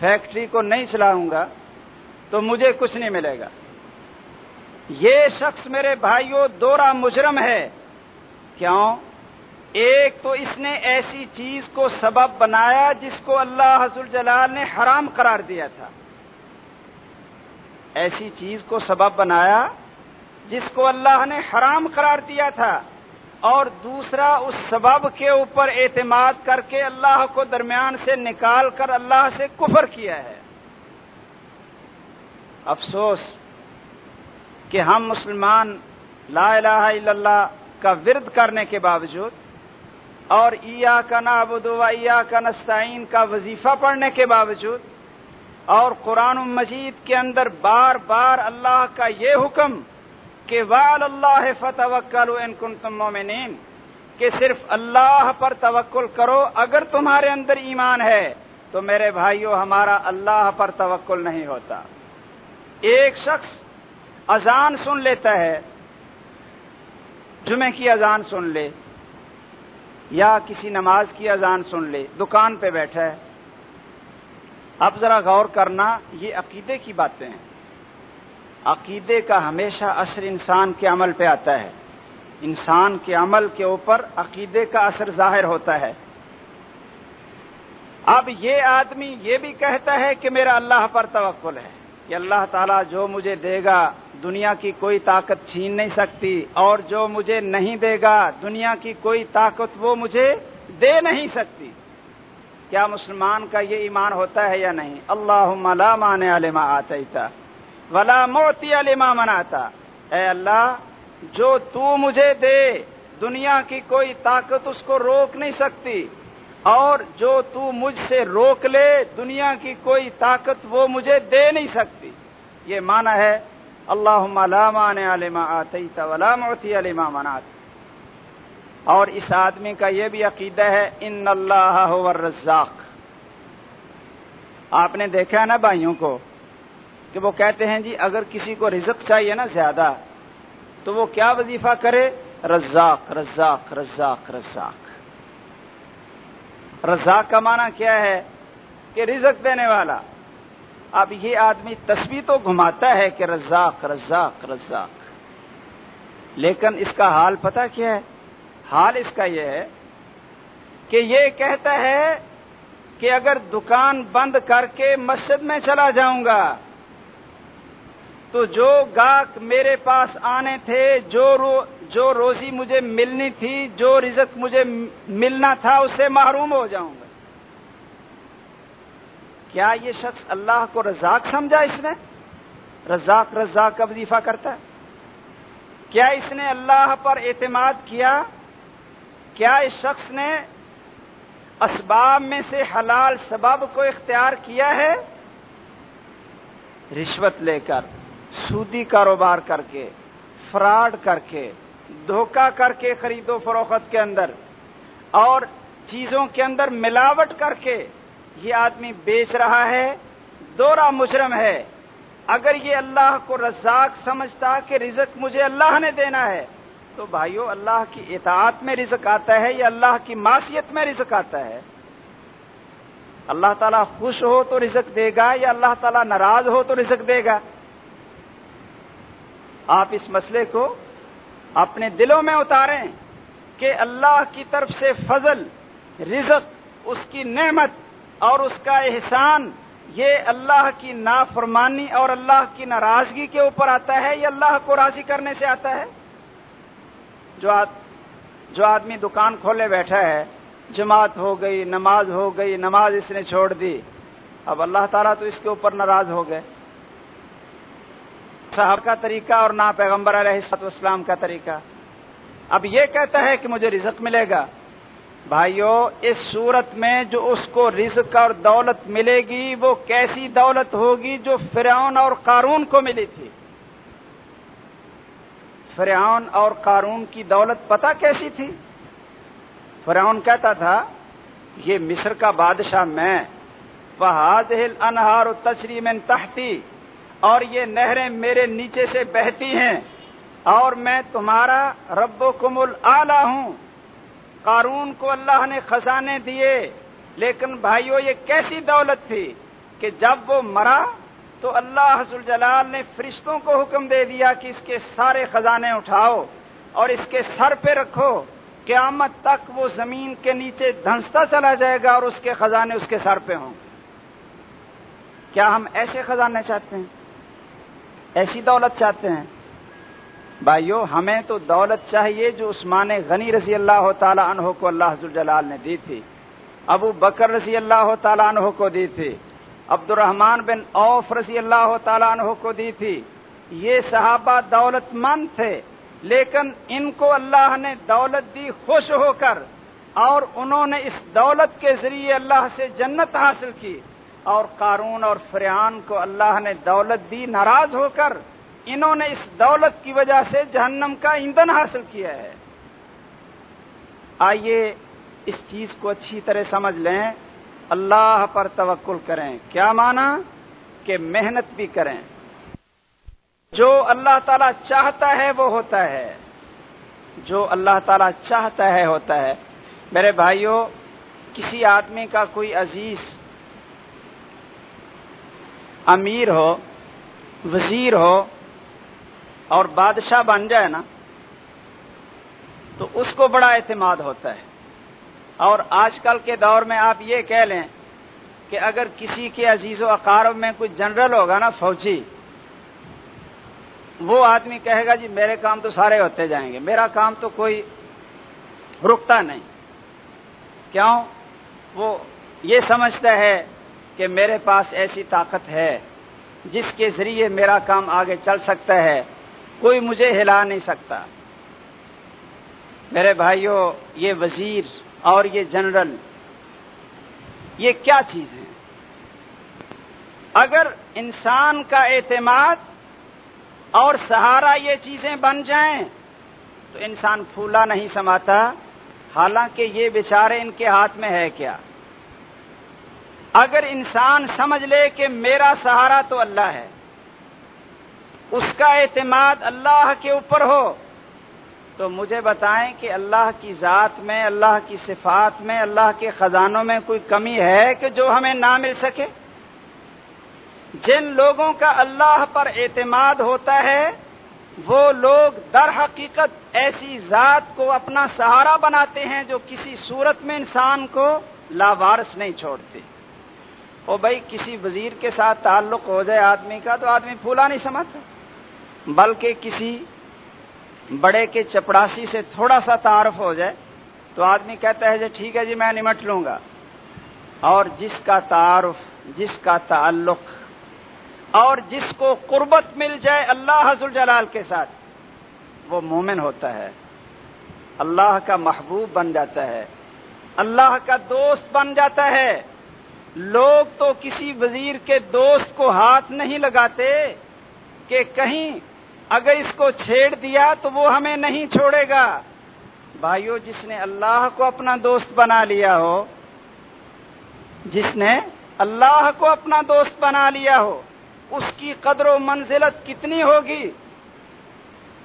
فیکٹری کو نہیں چلاؤں گا تو مجھے کچھ نہیں ملے گا۔ یہ شخص میرے بھائیوں، دورہ مجرم ہے۔ کیوں؟ ایک تو اس نے ایسی چیز کو سبب بنایا جس کو اللہ حضر جلال نے حرام قرار دیا تھا۔ ایسی چیز کو سبب بنایا جس کو اللہ نے حرام قرار دیا تھا اور دوسرا اس سبب کے اوپر اعتماد کر کے اللہ کو درمیان سے نکال کر اللہ سے کفر کیا ہے۔ افسوس کہ ہم مسلمان لا الہ الا اللہ کا ورد کرنے کے باوجود اور ایا کا نابود و ایا کا نستعین کا وظیفہ پڑھنے کے باوجود اور قرآن مجید کے اندر بار بار اللہ کا یہ حکم کہ وال اللہ فتح ان کن تم مومنین، کہ صرف اللہ پر توکل کرو، اگر تمہارے اندر ایمان ہے، تو میرے بھائیوں ہمارا اللہ پر توکل نہیں ہوتا۔ ایک شخص اذان سن لیتا ہے جمعے کی اذان سن لے، یا کسی نماز کی اذان سن لے، دکان پہ بیٹھا ہے۔ اب ذرا غور کرنا، یہ عقیدے کی باتیں ہیں۔ عقیدے کا ہمیشہ اثر انسان کے عمل پہ آتا ہے۔ انسان کے عمل کے اوپر عقیدے کا اثر ظاہر ہوتا ہے۔ اب یہ آدمی یہ بھی کہتا ہے کہ میرا اللہ پر توکل ہے کہ اللہ تعالیٰ جو مجھے دے گا، دنیا کی کوئی طاقت چھین نہیں سکتی، اور جو مجھے نہیں دے گا، دنیا کی کوئی طاقت وہ مجھے دے نہیں سکتی۔ کیا مسلمان کا یہ ایمان ہوتا ہے یا نہیں؟ اللہ لا مان علما آتا ولا موتی علما مناتا اے اللہ، جو تو مجھے دے، دنیا کی کوئی طاقت اس کو روک نہیں سکتی۔ اور جو تو مجھ سے روک لے، دنیا کی کوئی طاقت وہ مجھے دے نہیں سکتی۔ یہ مانا ہے اللہ لا مان علما آتا ولا موتی علما مناتا اور اس آدمی کا یہ بھی عقیدہ ہے، ان اللہ رزاق آپ نے دیکھا نا بھائیوں کو؟ کہ وہ کہتے ہیں جی اگر کسی کو رزق چاہیے نا زیادہ، تو وہ کیا وظیفہ کرے؟ رزاق رزاق رزاق رزاق۔ رزاق کا معنی کیا ہے؟ کہ رزق دینے والا۔ اب یہ آدمی تصویر تو گھماتا ہے کہ رزاق رزاق رزاق۔ لیکن اس کا حال پتہ کیا ہے؟ حال اس کا یہ ہے کہ یہ کہتا ہے کہ اگر دکان بند کر کے مسجد میں چلا جاؤں گا تو جو گاہک میرے پاس آنے تھے، جو رو، جو روزی مجھے ملنی تھی، جو رزق مجھے ملنا تھا اس سے محروم ہو جاؤں گا۔ کیا یہ شخص اللہ کو رزاق سمجھا اس نے؟ رزاق رزاق کا وظیفہ کرتا ہے۔ کیا اس نے اللہ پر اعتماد کیا؟ کیا اس شخص نے اسباب میں سے حلال سبب کو اختیار کیا ہے؟ رشوت لے کر۔ سودی کاروبار کر کے، فراڈ کر کے، دھوکہ کر کے خرید و فروخت کے اندر اور چیزوں کے اندر ملاوٹ کر کے یہ آدمی بیچ رہا ہے دورا مجرم ہے۔ اگر یہ اللہ کو رزاق سمجھتا کہ رزق مجھے اللہ نے دینا ہے، تو بھائیو، اللہ کی اطاعت میں رزق آتا ہے یا اللہ کی معاشیت میں رزق آتا ہے؟ اللہ تعالیٰ خوش ہو تو رزق دے گا یا اللہ تعالیٰ ناراض ہو تو رزق دے گا؟ آپ اس مسئلے کو اپنے دلوں میں اتاریں کہ اللہ کی طرف سے فضل، رزق، اس کی نعمت اور اس کا احسان، یہ اللہ کی نافرمانی اور اللہ کی ناراضگی کے اوپر آتا ہے یا اللہ کو راضی کرنے سے آتا ہے؟ جو جو آدمی دکان کھولے بیٹھا ہے، جماعت ہو گئی، نماز ہو گئی، نماز اس نے چھوڑ دی، اب اللہ تعالیٰ تو اس کے اوپر ناراض ہو گئے۔ صاحب کا طریقہ اور نہ پیغمبر علیہ اسلام کا طریقہ۔ اب یہ کہتا ہے کہ مجھے رزق ملے گا۔ بھائیو، اس صورت میں جو اس کو رزق اور دولت ملے گی، وہ کیسی دولت ہوگی جو فرعون اور قارون کو ملی تھی؟ فرعون اور قارون کی دولت پتہ کیسی تھی؟ فرعون کہتا تھا، یہ مصر کا بادشاہ میں۔ فہاد انہار و تشری میں تحتی اور یہ نہریں میرے نیچے سے بہتی ہیں اور میں تمہارا رب و کمل ہوں۔ قارون کو اللہ نے خزانے دیے، لیکن بھائیو، یہ کیسی دولت تھی کہ جب وہ مرا تو اللہ حضر جلال نے فرشتوں کو حکم دے دیا کہ اس کے سارے خزانے اٹھاؤ اور اس کے سر پہ رکھو، قیامت تک وہ زمین کے نیچے دھنستا چلا جائے گا اور اس کے خزانے اس کے سر پہ ہوں۔ کیا ہم ایسے خزانے چاہتے ہیں؟ ایسی دولت چاہتے ہیں۔ بھائیو، ہمیں تو دولت چاہیے جو عثمان غنی رضی اللہ تعالیٰ عنہ کو اللہ جلال نے دی تھی۔ ابو بکر رضی اللہ تعالیٰ عنہ کو دی تھی۔ عبد الرحمان بن اوف رضی اللہ تعالیٰ عنہ کو دی تھی۔ یہ صحابہ دولت مند تھے، لیکن ان کو اللہ نے دولت دی خوش ہو کر اور انہوں نے اس دولت کے ذریعے اللہ سے جنت حاصل کی۔ اور قارون اور فریان کو اللہ نے دولت دی، ناراض ہو کر انہوں نے اس دولت کی وجہ سے جہنم کا ایندھن حاصل کیا ہے۔ آئیے اس چیز کو اچھی طرح سمجھ لیں۔ اللہ پر توکل کریں۔ کیا مانا کہ محنت بھی کریں۔ جو اللہ تعالی چاہتا ہے وہ ہوتا ہے۔ جو اللہ تعالی چاہتا ہے ہوتا ہے۔ میرے بھائیوں کسی آدمی کا کوئی عزیز امیر ہو، وزیر ہو اور بادشاہ بن جائے نا، تو اس کو بڑا اعتماد ہوتا ہے۔ اور آج کل کے دور میں آپ یہ کہہ لیں کہ اگر کسی کے عزیز و اقارب میں کوئی جنرل ہوگا نا فوجی، وہ آدمی کہے گا جی میرے کام تو سارے ہوتے جائیں گے، میرا کام تو کوئی رکتا نہیں۔ کیوں؟ وہ یہ سمجھتا ہے کہ میرے پاس ایسی طاقت ہے جس کے ذریعے میرا کام آگے چل سکتا ہے، کوئی مجھے ہلا نہیں سکتا۔ میرے بھائیوں یہ وزیر اور یہ جنرل، یہ کیا چیز ہے اگر انسان کا اعتماد اور سہارا یہ چیزیں بن جائیں تو انسان پھولا نہیں سماتا۔ حالانکہ یہ بیچارے ان کے ہاتھ میں ہے کیا؟ اگر انسان سمجھ لے کہ میرا سہارا تو اللہ ہے، اس کا اعتماد اللہ کے اوپر ہو، تو مجھے بتائیں کہ اللہ کی ذات میں، اللہ کی صفات میں، اللہ کے خزانوں میں کوئی کمی ہے کہ جو ہمیں نہ مل سکے؟ جن لوگوں کا اللہ پر اعتماد ہوتا ہے، وہ لوگ در حقیقت ایسی ذات کو اپنا سہارا بناتے ہیں جو کسی صورت میں انسان کو لاوارس نہیں چھوڑتے۔ او بھائی کسی وزیر کے ساتھ تعلق ہو جائے آدمی کا تو آدمی پھولا نہیں سمجھتا۔ بلکہ کسی بڑے کے چپڑاسی سے تھوڑا سا تعارف ہو جائے تو آدمی کہتا ہے جی ٹھیک ہے جی میں نمٹ لوں گا۔ اور جس کا تعارف، جس کا تعلق اور جس کو قربت مل جائے اللہ حضر جلال کے ساتھ، وہ مومن ہوتا ہے۔ اللہ کا محبوب بن جاتا ہے۔ اللہ کا دوست بن جاتا ہے۔ لوگ تو کسی وزیر کے دوست کو ہاتھ نہیں لگاتے کہ کہیں اگر اس کو چھیڑ دیا تو وہ ہمیں نہیں چھوڑے گا۔ بھائیو، جس نے اللہ کو اپنا دوست بنا لیا ہو، جس نے اللہ کو اپنا دوست بنا لیا ہو، اس کی قدر و منزلت کتنی ہوگی؟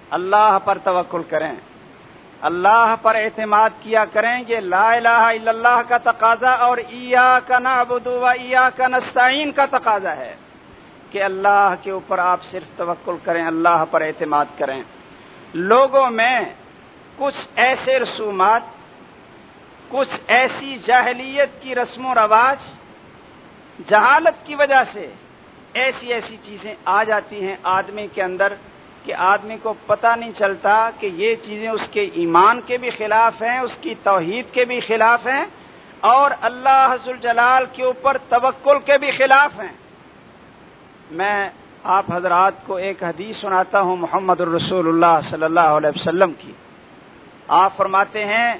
اللہ پر توکل کریں۔ اللہ پر اعتماد کیا کریں یہ لا الہ الا اللہ کا تقاضا اور ایا کا نعبد و ایا کا نستعین کا تقاضا ہے کہ اللہ کے اوپر آپ صرف توکل کریں، اللہ پر اعتماد کریں۔ لوگوں میں کچھ ایسے رسومات، کچھ ایسی جاہلیت کی رسم و رواج، جہالت کی وجہ سے ایسی ایسی چیزیں آ جاتی ہیں آدمی کے اندر کہ آدمی کو پتہ نہیں چلتا کہ یہ چیزیں اس کے ایمان کے بھی خلاف ہیں، اس کی توحید کے بھی خلاف ہیں اور اللہ حضر جلال کے اوپر توکل کے بھی خلاف ہیں۔ میں آپ حضرات کو ایک حدیث سناتا ہوں محمد الرسول اللہ صلی اللہ علیہ وسلم کی۔ آپ فرماتے ہیں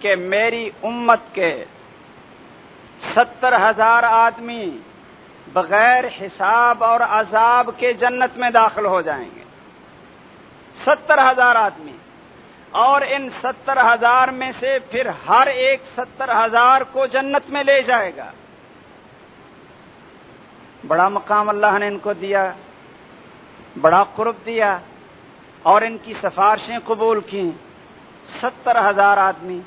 کہ میری امت کے ستر ہزار آدمی بغیر حساب اور عذاب کے جنت میں داخل ہو جائیں گے۔ ستر ہزار آدمی۔ اور ان ستر ہزار میں سے پھر ہر ایک ستر ہزار کو جنت میں لے جائے گا۔ بڑا مقام اللہ نے ان کو دیا، بڑا قرب دیا اور ان کی سفارشیں قبول کی ستر ہزار آدمی۔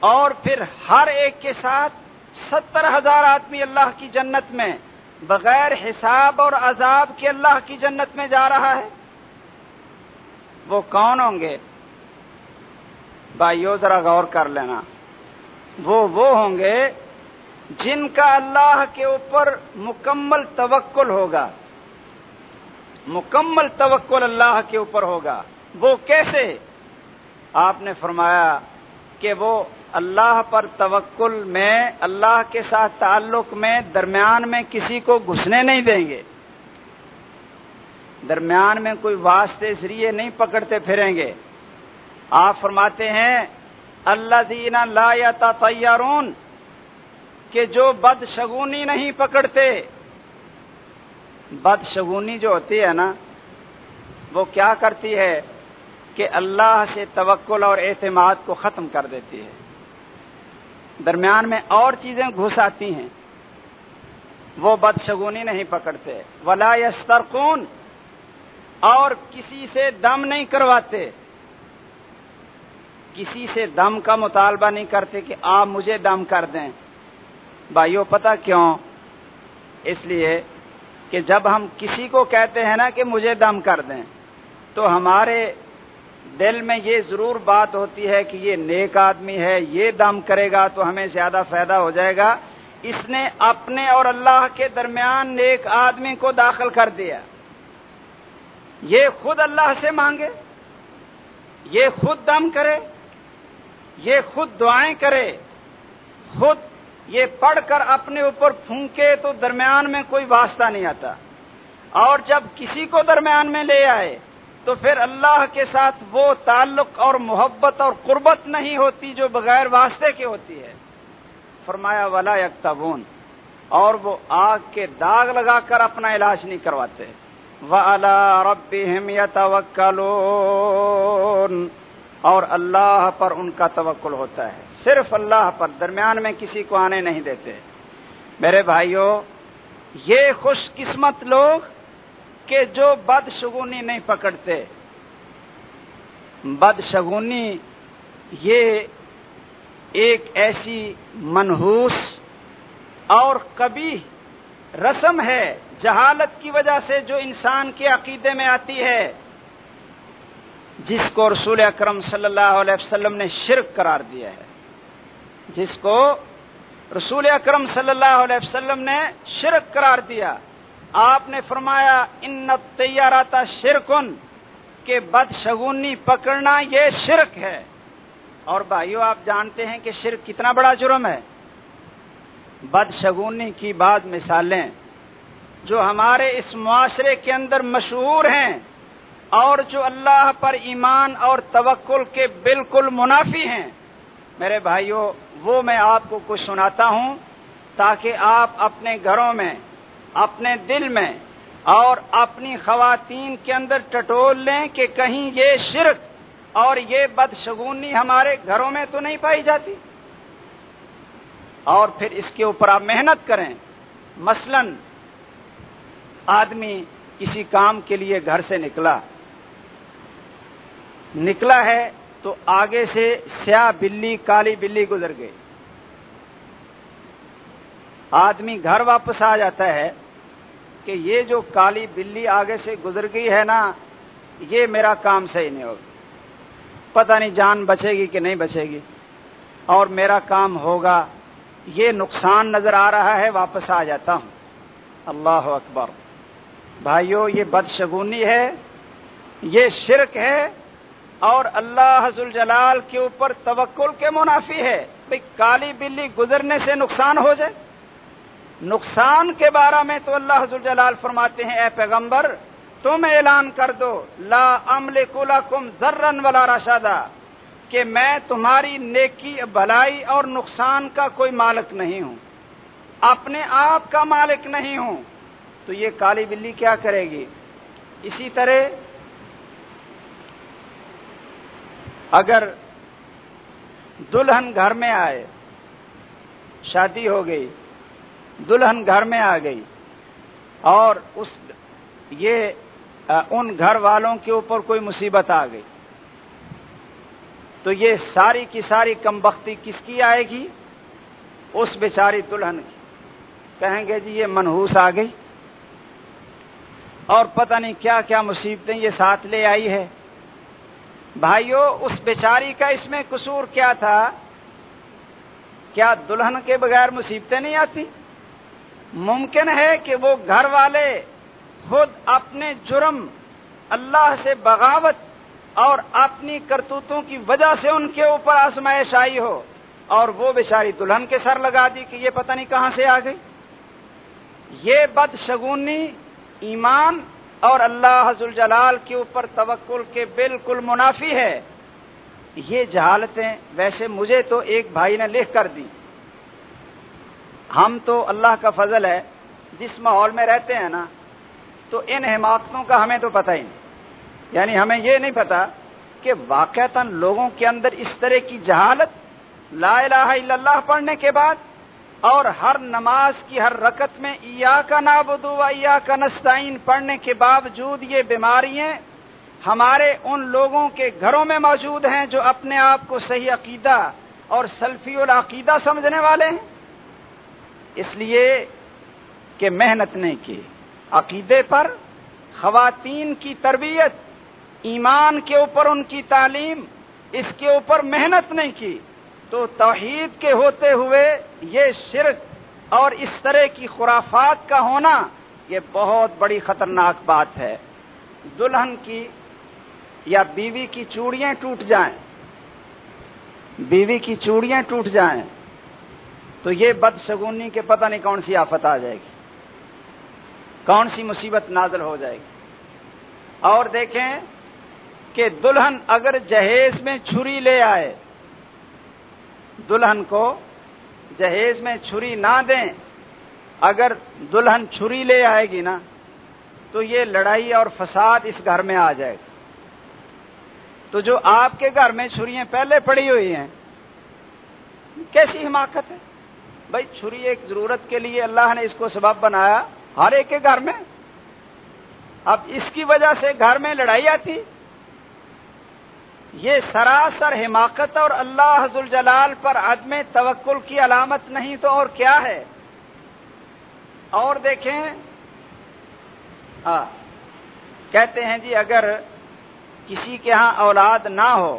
اور پھر ہر ایک کے ساتھ ستر ہزار آدمی اللہ کی جنت میں، بغیر حساب اور عذاب کے اللہ کی جنت میں جا رہا ہے۔ وہ کون ہوں گے؟ بھائیو، ذرا غور کر لینا۔ وہ وہ ہوں گے جن کا اللہ کے اوپر مکمل توکل ہوگا۔ مکمل توکل اللہ کے اوپر ہوگا۔ وہ کیسے؟ آپ نے فرمایا کہ وہ اللہ پر توکل میں، اللہ کے ساتھ تعلق میں، درمیان میں کسی کو گھسنے نہیں دیں گے۔ درمیان میں کوئی واسطے ذریعے نہیں پکڑتے پھریں گے۔ آپ فرماتے ہیں اللہ دینا لا یا تیارون کہ جو بد شگونی نہیں پکڑتے۔ بد شگونی جو ہوتی ہے نا، وہ کیا کرتی ہے کہ اللہ سے توکل اور اعتماد کو ختم کر دیتی ہے۔ درمیان میں اور چیزیں گھس آتی ہیں، وہ بدشگونی نہیں پکڑتے۔ ولا یسترقون اور کسی سے دم نہیں کرواتے۔ کسی سے دم کا مطالبہ نہیں کرتے کہ آپ مجھے دم کر دیں۔ بھائیو، پتہ کیوں؟ اس لیے کہ جب ہم کسی کو کہتے ہیں نا کہ مجھے دم کر دیں، تو ہمارے دل میں یہ ضرور بات ہوتی ہے کہ یہ نیک آدمی ہے، یہ دم کرے گا تو ہمیں زیادہ فائدہ ہو جائے گا۔ اس نے اپنے اور اللہ کے درمیان ایک آدمی کو داخل کر دیا۔ یہ خود اللہ سے مانگے، یہ خود دم کرے، یہ خود دعائیں کرے، خود یہ پڑھ کر اپنے اوپر پھونکے تو درمیان میں کوئی واسطہ نہیں آتا۔ اور جب کسی کو درمیان میں لے آئے تو پھر اللہ کے ساتھ وہ تعلق اور محبت اور قربت نہیں ہوتی جو بغیر واسطے کی ہوتی ہے۔ فرمایا، ولا یکتابون اور وہ آگ کے داغ لگا کر اپنا علاج نہیں کرواتے۔ رب اور اللہ پر ان کا توکل ہوتا ہے۔ صرف اللہ پر، درمیان میں کسی کو آنے نہیں دیتے۔ میرے بھائیوں یہ خوش قسمت لوگ کہ جو بد شگونی نہیں پکڑتے۔ بد شگونی یہ ایک ایسی منحوس اور کبھی رسم ہے، جہالت کی وجہ سے جو انسان کے عقیدے میں آتی ہے، جس کو رسول اکرم صلی اللہ علیہ وسلم نے شرک قرار دیا ہے۔ جس کو رسول اکرم صلی اللہ علیہ وسلم نے شرک قرار دیا۔ آپ نے فرمایا، ان تیاراتا شرکن، کہ بد شگونی پکڑنا یہ شرک ہے۔ اور بھائیو، آپ جانتے ہیں کہ شرک کتنا بڑا جرم ہے۔ بد شگونی کی بعد مثالیں جو ہمارے اس معاشرے کے اندر مشہور ہیں اور جو اللہ پر ایمان اور توکل کے بالکل منافی ہیں۔ میرے بھائیوں وہ میں آپ کو کچھ سناتا ہوں تاکہ آپ اپنے گھروں میں، اپنے دل میں اور اپنی خواتین کے اندر ٹٹول لیں کہ کہیں یہ شرک اور یہ بدشگونی ہمارے گھروں میں تو نہیں پائی جاتی۔ اور پھر اس کے اوپر آپ محنت کریں۔ مثلا آدمی کسی کام کے لیے گھر سے نکلا۔ نکلا ہے تو آگے سے سیاہ بلی، کالی بلی گزر گئی۔ آدمی گھر واپس آ جاتا ہے کہ یہ جو کالی بلی آگے سے گزر گئی ہے نا، یہ میرا کام صحیح نہیں ہوگا۔ پتہ نہیں جان بچے گی کہ نہیں بچے گی۔ اور میرا کام ہوگا یہ نقصان نظر آ رہا ہے، واپس آ جاتا ہوں۔ اللہ اکبر۔ بھائیو، یہ بدشگونی ہے، یہ شرک ہے اور اللہ حضر جلال کے اوپر توکل کے منافی ہے۔ بھائی کالی بلی گزرنے سے نقصان ہو جائے۔ نقصان کے بارے میں تو اللہ حضر جلال فرماتے ہیں، اے پیغمبر، تم اعلان کر دو، لا عمل کم ذرن والا رشادہ کہ میں تمہاری نیکی، بھلائی اور نقصان کا کوئی مالک نہیں ہوں۔ اپنے آپ کا مالک نہیں ہوں۔ تو یہ کالی بلی کیا کرے گی؟ اسی طرح اگر دلہن گھر میں آئے، شادی ہو گئی، دلہن گھر میں آ گئی اور اس، یہ ان گھر والوں کے اوپر کوئی مصیبت آ گئی۔ تو یہ ساری کی ساری کم بختی کس کی آئے گی؟ اس بیچاری دلہن کی۔ کہیں گے جی یہ منہوس آ گئی۔ اور پتہ نہیں کیا کیا مصیبتیں یہ ساتھ لے آئی ہے۔ بھائیو، اس بیچاری کا اس میں قصور کیا تھا؟ کیا دلہن کے بغیر مصیبتیں نہیں آتی؟ ممکن ہے کہ وہ گھر والے خود اپنے جرم اللہ سے بغاوت اور اپنی کرتوتوں کی وجہ سے ان کے اوپر آزمائش آئی ہو اور وہ بیچاری دلہن کے سر لگا دی کہ یہ پتہ نہیں کہاں سے آ گئی۔ یہ بد شگونی ایمان اور اللہ حضر جلال کے اوپر توکل کے بالکل منافی ہے۔ یہ جہالتیں ویسے مجھے تو ایک بھائی نے لکھ کر دی۔ ہم تو اللہ کا فضل ہے، جس ماحول میں رہتے ہیں نا، تو ان حماقتوں کا ہمیں تو پتہ ہی نہیں۔ یعنی ہمیں یہ نہیں پتا کہ واقعتا لوگوں کے اندر اس طرح کی جہالت، لا الہ الا اللہ پڑھنے کے بعد، اور ہر نماز کی ہر رکت میں ایا کا نابدو و ایا کا نستعین پڑھنے کے باوجود یہ بیماریاں ہمارے ان لوگوں کے گھروں میں موجود ہیں جو اپنے آپ کو صحیح عقیدہ اور سلفی العقیدہ سمجھنے والے ہیں۔ اس لیے کہ محنت نہیں کی، عقیدے پر خواتین کی تربیت ایمان کے اوپر ان کی تعلیم، اس کے اوپر محنت نہیں کی۔ تو توحید کے ہوتے ہوئے یہ شرک اور اس طرح کی خرافات کا ہونا یہ بہت بڑی خطرناک بات ہے۔ دلہن کی یا بیوی کی چوڑیاں ٹوٹ جائیں۔ بیوی کی چوڑیاں ٹوٹ جائیں۔ تو یہ بد شگونی کے پتہ نہیں کون سی آفت آ جائے گی۔ کون سی مصیبت نازل ہو جائے گی۔ اور دیکھیں کہ دلہن اگر جہیز میں چھری لے آئے، دلہن کو جہیز میں چھری نہ دیں، اگر دلہن چھری لے آئے گی نا، تو یہ لڑائی اور فساد اس گھر میں آ جائے گا تو جو آپ کے گھر میں چھریاں پہلے پڑی ہوئی ہیں، کیسی حماقت ہے؟ بھائی چھری ایک ضرورت کے لیے اللہ نے اس کو سبب بنایا ہر ایک کے گھر میں۔ اب اس کی وجہ سے گھر میں لڑائی آتی یہ سراسر حماقت اور اللہ حضر جلال پر عدم توکل کی علامت نہیں تو اور کیا ہے؟ اور دیکھیں ہاں کہتے ہیں جی اگر کسی کے ہاں اولاد نہ ہو،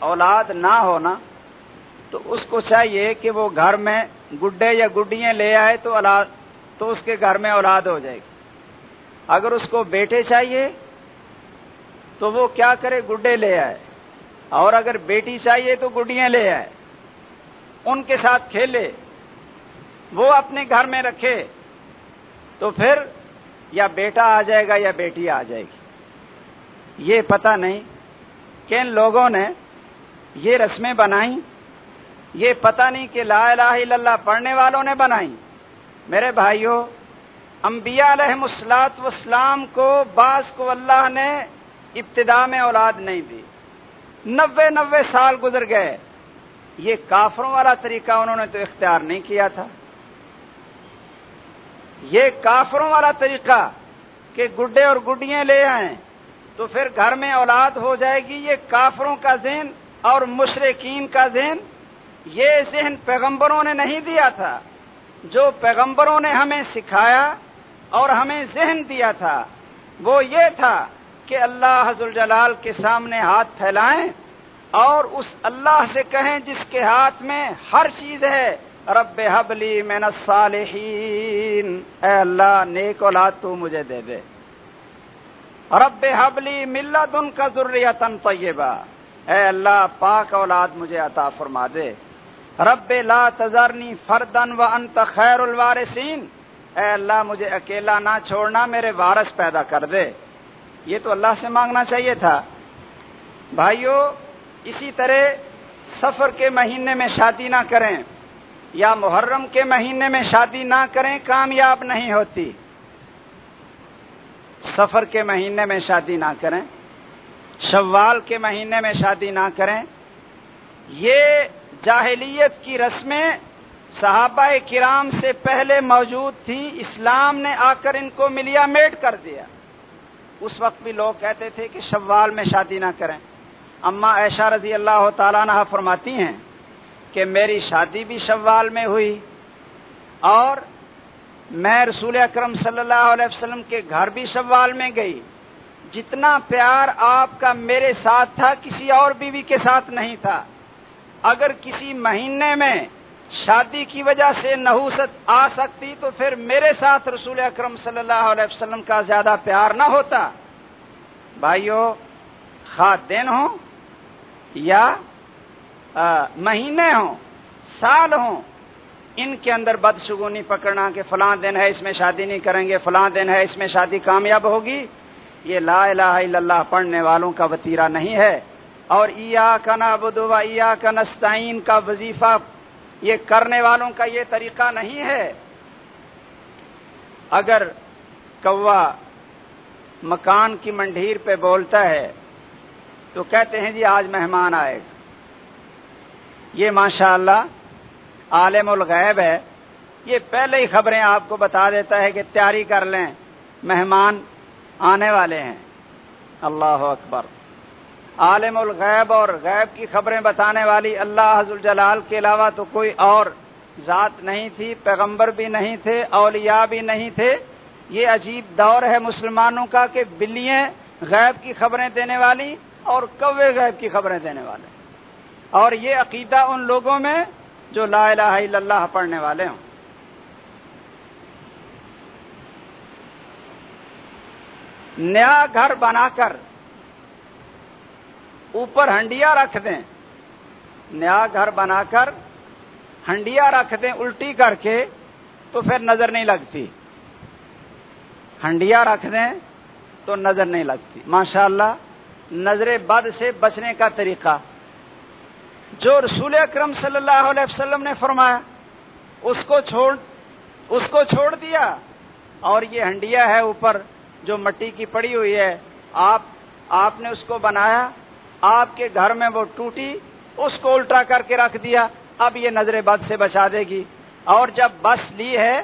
اولاد نہ ہونا تو اس کو چاہیے کہ وہ گھر میں گڈے یا گڈیاں لے آئے تو اولاد، تو اس کے گھر میں اولاد ہو جائے گی۔ اگر اس کو بیٹے چاہیے تو وہ کیا کرے؟ گڈے لے آئے۔ اور اگر بیٹی چاہیے تو گڈیاں لے آئے۔ ان کے ساتھ کھیلے۔ وہ اپنے گھر میں رکھے۔ تو پھر یا بیٹا آ جائے گا یا بیٹی آ جائے گی۔ یہ پتہ نہیں کہ ان لوگوں نے یہ رسمیں بنائی یہ پتہ نہیں کہ لا الہ الا اللہ پڑھنے والوں نے بنائی۔ میرے بھائیوں انبیاء علیہ مسلاط وسلام کو بعض کو اللہ نے ابتدا میں اولاد نہیں دی نوے نوے سال گزر گئے۔ یہ کافروں والا طریقہ انہوں نے تو اختیار نہیں کیا تھا۔ یہ کافروں والا طریقہ کہ گڈے اور گڈیاں لے آئیں تو پھر گھر میں اولاد ہو جائے گی۔ یہ کافروں کا ذہن اور مشرقین کا ذہن یہ ذہن پیغمبروں نے نہیں دیا تھا۔ جو پیغمبروں نے ہمیں سکھایا اور ہمیں ذہن دیا تھا وہ یہ تھا کہ اللہ حضر جلال کے سامنے ہاتھ پھیلائیں اور اس اللہ سے کہیں جس کے ہاتھ میں ہر چیز ہے، رب حبلی من الصالحین۔ اے اللہ، نیک اولاد تو مجھے دے دے۔ رب حبلی ملت ان کا ضروریتن طیبہ۔ اے اللہ، پاک اولاد مجھے عطا فرما دے۔ رب لا تذرنی فردن و انت خیر الوارثین۔ اے اللہ، مجھے اکیلا نہ چھوڑنا میرے وارث پیدا کر دے۔ یہ تو اللہ سے مانگنا چاہیے تھا۔ بھائیوں اسی طرح سفر کے مہینے میں شادی نہ کریں یا محرم کے مہینے میں شادی نہ کریں کامیاب نہیں ہوتی۔ سفر کے مہینے میں شادی نہ کریں۔ شوال کے مہینے میں شادی نہ کریں۔ یہ جاہلیت کی رسمیں صحابہ کرام سے پہلے موجود تھی اسلام نے آ کر ان کو ملیا میٹ کر دیا۔ اس وقت بھی لوگ کہتے تھے کہ شوال میں شادی نہ کریں۔ اما ایشا رضی اللہ تعالیٰ نہ فرماتی ہیں کہ میری شادی بھی شوال میں ہوئی اور میں رسول اکرم صلی اللہ علیہ وسلم کے گھر بھی شوال میں گئی۔ جتنا پیار آپ کا میرے ساتھ تھا، کسی اور بیوی کے ساتھ نہیں تھا۔ اگر کسی مہینے میں شادی کی وجہ سے نحوست آ سکتی تو پھر میرے ساتھ رسول اکرم صلی اللہ علیہ وسلم کا زیادہ پیار نہ ہوتا۔ بھائیو خواہ دن ہوں یا مہینے ہوں، سال ہوں، ان کے اندر بدشگونی پکڑنا کہ فلاں دن ہے، اس میں شادی نہیں کریں گے، فلاں دن ہے، اس میں شادی کامیاب ہوگی۔ یہ لا الہ الا اللہ پڑھنے والوں کا وطیرہ نہیں ہے۔ اور ایا کا نابود و ایا کا نستعین کا وظیفہ یہ کرنے والوں کا یہ طریقہ نہیں ہے۔ اگر کوا مکان کی منڈیر پہ بولتا ہے تو کہتے ہیں جی آج مہمان آئے۔ گا یہ ماشاء اللہ عالم الغیب ہے۔ یہ پہلے ہی خبریں آپ کو بتا دیتا ہے کہ تیاری کر لیں۔ مہمان آنے والے ہیں۔ اللہ اکبر۔ عالم الغیب اور غیب کی خبریں بتانے والی اللہ حضر جلال کے علاوہ تو کوئی اور ذات نہیں تھی، پیغمبر بھی نہیں تھے، اولیاء بھی نہیں تھے۔ یہ عجیب دور ہے مسلمانوں کا کہ بلیاں غیب کی خبریں دینے والی اور کوے غیب کی خبریں دینے والے۔ اور یہ عقیدہ ان لوگوں میں جو لا الہ الا اللہ پڑھنے والے ہوں۔ نیا گھر بنا کر اوپر ہنڈیا رکھ دیں۔ نیا گھر بنا کر ہنڈیا رکھ دیں الٹی کر کے تو پھر نظر نہیں لگتی۔ ہنڈیا رکھ دیں تو نظر نہیں لگتی۔ ماشاء اللہ نظر بد سے بچنے کا طریقہ۔ جو رسول اکرم صلی اللہ علیہ وسلم نے فرمایا، اس کو چھوڑ، اس کو چھوڑ دیا۔ اور یہ ہنڈیا ہے اوپر جو مٹی کی پڑی ہوئی ہے۔ آپ آپ نے اس کو بنایا۔ آپ کے گھر میں وہ ٹوٹی، اس کو الٹا کر کے رکھ دیا، اب یہ نظر بد سے بچا دے گی۔ اور جب بس لی ہے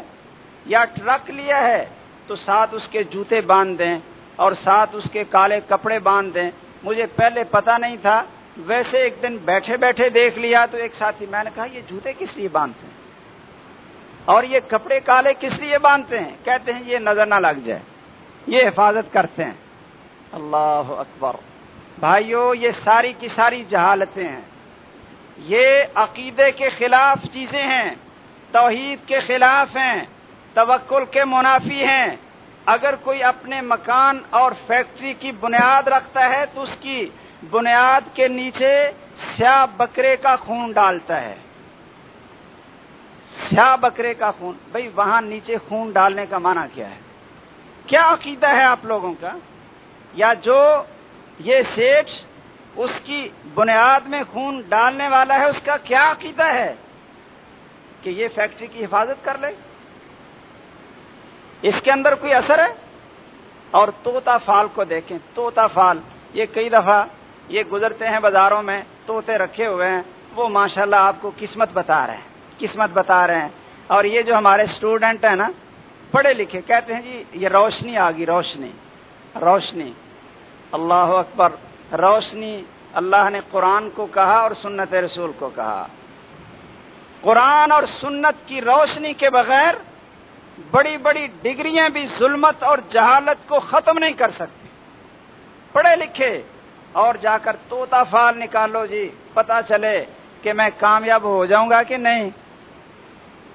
یا ٹرک لیا ہے، تو ساتھ اس کے جوتے باندھ دیں اور ساتھ اس کے کالے کپڑے باندھ دیں۔ مجھے پہلے پتا نہیں تھا، ویسے ایک دن بیٹھے بیٹھے دیکھ لیا تو ایک ساتھی، میں نے کہا، یہ جوتے کس لیے باندھتے ہیں؟ اور یہ کپڑے کالے کس لیے باندھتے ہیں؟ کہتے ہیں، یہ نظر نہ لگ جائے، یہ حفاظت کرتے ہیں۔ اللہ اکبر۔ بھائیو، یہ ساری کی ساری جہالتیں ہیں۔ یہ عقیدے کے خلاف چیزیں ہیں، توحید کے خلاف ہیں، توکل کے منافی ہیں۔ اگر کوئی اپنے مکان اور فیکٹری کی بنیاد رکھتا ہے تو اس کی بنیاد کے نیچے سیاہ بکرے کا خون ڈالتا ہے۔ سیاہ بکرے کا خون، بھائی وہاں نیچے خون ڈالنے کا معنی کیا ہے؟ کیا عقیدہ ہے آپ لوگوں کا؟ یا جو یہ سیٹ اس کی بنیاد میں خون ڈالنے والا ہے، اس کا کیا عقیدہ ہے؟ کہ یہ فیکٹری کی حفاظت کر لے۔ اس کے اندر کوئی اثر ہے؟ اور توتا فال کو دیکھیں۔ توتا فال، یہ کئی دفعہ یہ گزرتے ہیں بازاروں میں توتے رکھے ہوئے ہیں۔ وہ ماشاءاللہ اللہ آپ کو قسمت بتا رہے ہیں، قسمت بتا رہے ہیں۔ اور یہ جو ہمارے اسٹوڈنٹ ہیں نا، پڑھے لکھے، کہتے ہیں جی یہ روشنی آ گئی، روشنی روشنی۔ اللہ اکبر، روشنی اللہ نے قرآن کو کہا اور سنت رسول کو کہا۔ قرآن اور سنت کی روشنی کے بغیر بڑی بڑی ڈگریاں بھی ظلمت اور جہالت کو ختم نہیں کر سکتی۔ پڑھے لکھے اور جا کر توتا فال نکالو جی پتا چلے کہ میں کامیاب ہو جاؤں گا کہ نہیں۔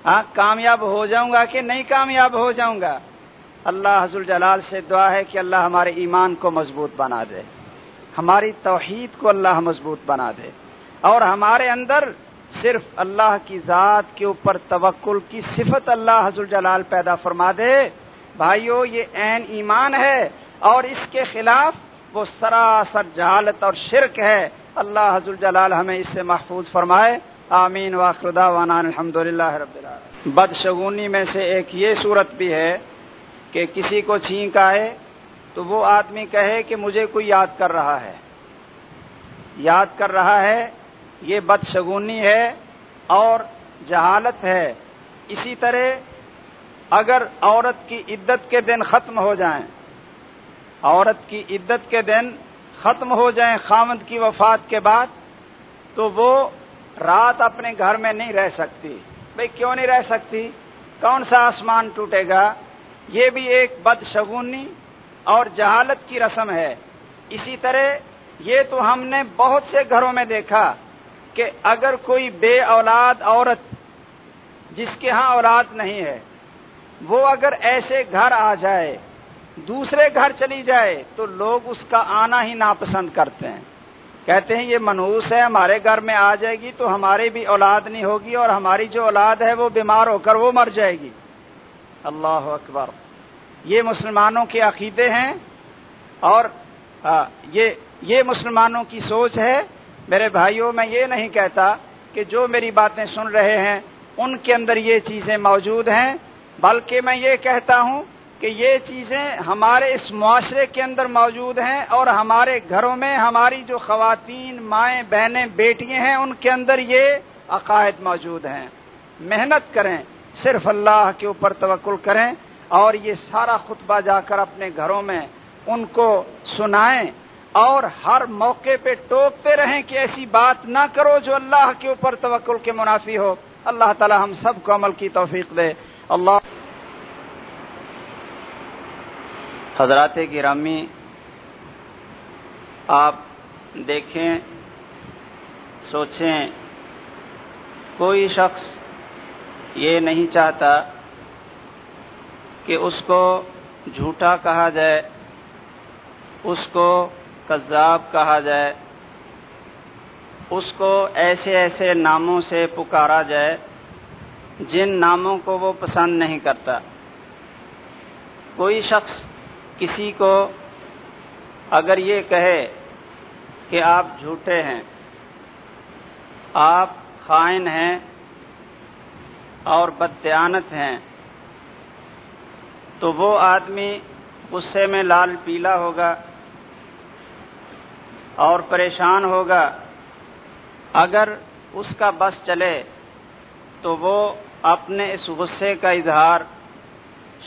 ہاں کامیاب ہو جاؤں گا کہ نہیں کامیاب ہو جاؤں گا؟ اللہ حضر جلال سے دعا ہے کہ اللہ ہمارے ایمان کو مضبوط بنا دے۔ ہماری توحید کو اللہ مضبوط بنا دے۔ اور ہمارے اندر صرف اللہ کی ذات کے اوپر توکل کی صفت اللہ حضر جلال پیدا فرما دے۔ بھائیو، یہ عین ایمان ہے۔ اور اس کے خلاف وہ سراسر جہالت اور شرک ہے۔ اللہ حضر جلال ہمیں اس سے محفوظ فرمائے۔ آمین۔ واخردہ وانان الحمد للہ رب العالمین۔ بدشگونی میں سے ایک یہ صورت بھی ہے کہ کسی کو چھینک آئے تو وہ آدمی کہے کہ مجھے کوئی یاد کر رہا ہے۔ یاد کر رہا ہے، یہ بدشگونی ہے اور جہالت ہے۔ اسی طرح اگر عورت کی عدت کے دن ختم ہو جائیں، عورت کی عدت کے دن ختم ہو جائیں خامد کی وفات کے بعد، تو وہ رات اپنے گھر میں نہیں رہ سکتی۔ بھئی کیوں نہیں رہ سکتی؟ کون سا آسمان ٹوٹے گا؟ یہ بھی ایک بدشگونی اور جہالت کی رسم ہے۔ اسی طرح یہ تو ہم نے بہت سے گھروں میں دیکھا کہ اگر کوئی بے اولاد عورت جس کے ہاں اولاد نہیں ہے، وہ اگر ایسے گھر آ جائے، دوسرے گھر چلی جائے، تو لوگ اس کا آنا ہی ناپسند کرتے ہیں۔ کہتے ہیں، یہ منحوس ہے، ہمارے گھر میں آ جائے گی تو ہماری بھی اولاد نہیں ہوگی اور ہماری جو اولاد ہے وہ بیمار ہو کر وہ مر جائے گی۔ اللہ اکبر۔ یہ مسلمانوں کے عقیدے ہیں اور یہ یہ مسلمانوں کی سوچ ہے۔ میرے بھائیوں، میں یہ نہیں کہتا کہ جو میری باتیں سن رہے ہیں، ان کے اندر یہ چیزیں موجود ہیں، بلکہ میں یہ کہتا ہوں کہ یہ چیزیں ہمارے اس معاشرے کے اندر موجود ہیں اور ہمارے گھروں میں ہماری جو خواتین، مائیں، بہنیں، بیٹیاں ہیں، ان کے اندر یہ عقائد موجود ہیں۔ محنت کریں۔ صرف اللہ کے اوپر توکل کریں اور یہ سارا خطبہ جا کر اپنے گھروں میں ان کو سنائیں اور ہر موقع پہ ٹوکتے رہیں کہ ایسی بات نہ کرو جو اللہ کے اوپر توکل کے منافی ہو۔ اللہ تعالی ہم سب کو عمل کی توفیق دے۔ اللہ حضرات گرامی، آپ دیکھیں، سوچیں، کوئی شخص یہ نہیں چاہتا کہ اس کو جھوٹا کہا جائے، اس کو کذاب کہا جائے، اس کو ایسے ایسے ناموں سے پکارا جائے جن ناموں کو وہ پسند نہیں کرتا۔ کوئی شخص کسی کو اگر یہ کہے کہ آپ جھوٹے ہیں، آپ خائن ہیں اور بدیانت ہیں، تو وہ آدمی غصے میں لال پیلا ہوگا اور پریشان ہوگا۔ اگر اس کا بس چلے، تو وہ اپنے اس غصے کا اظہار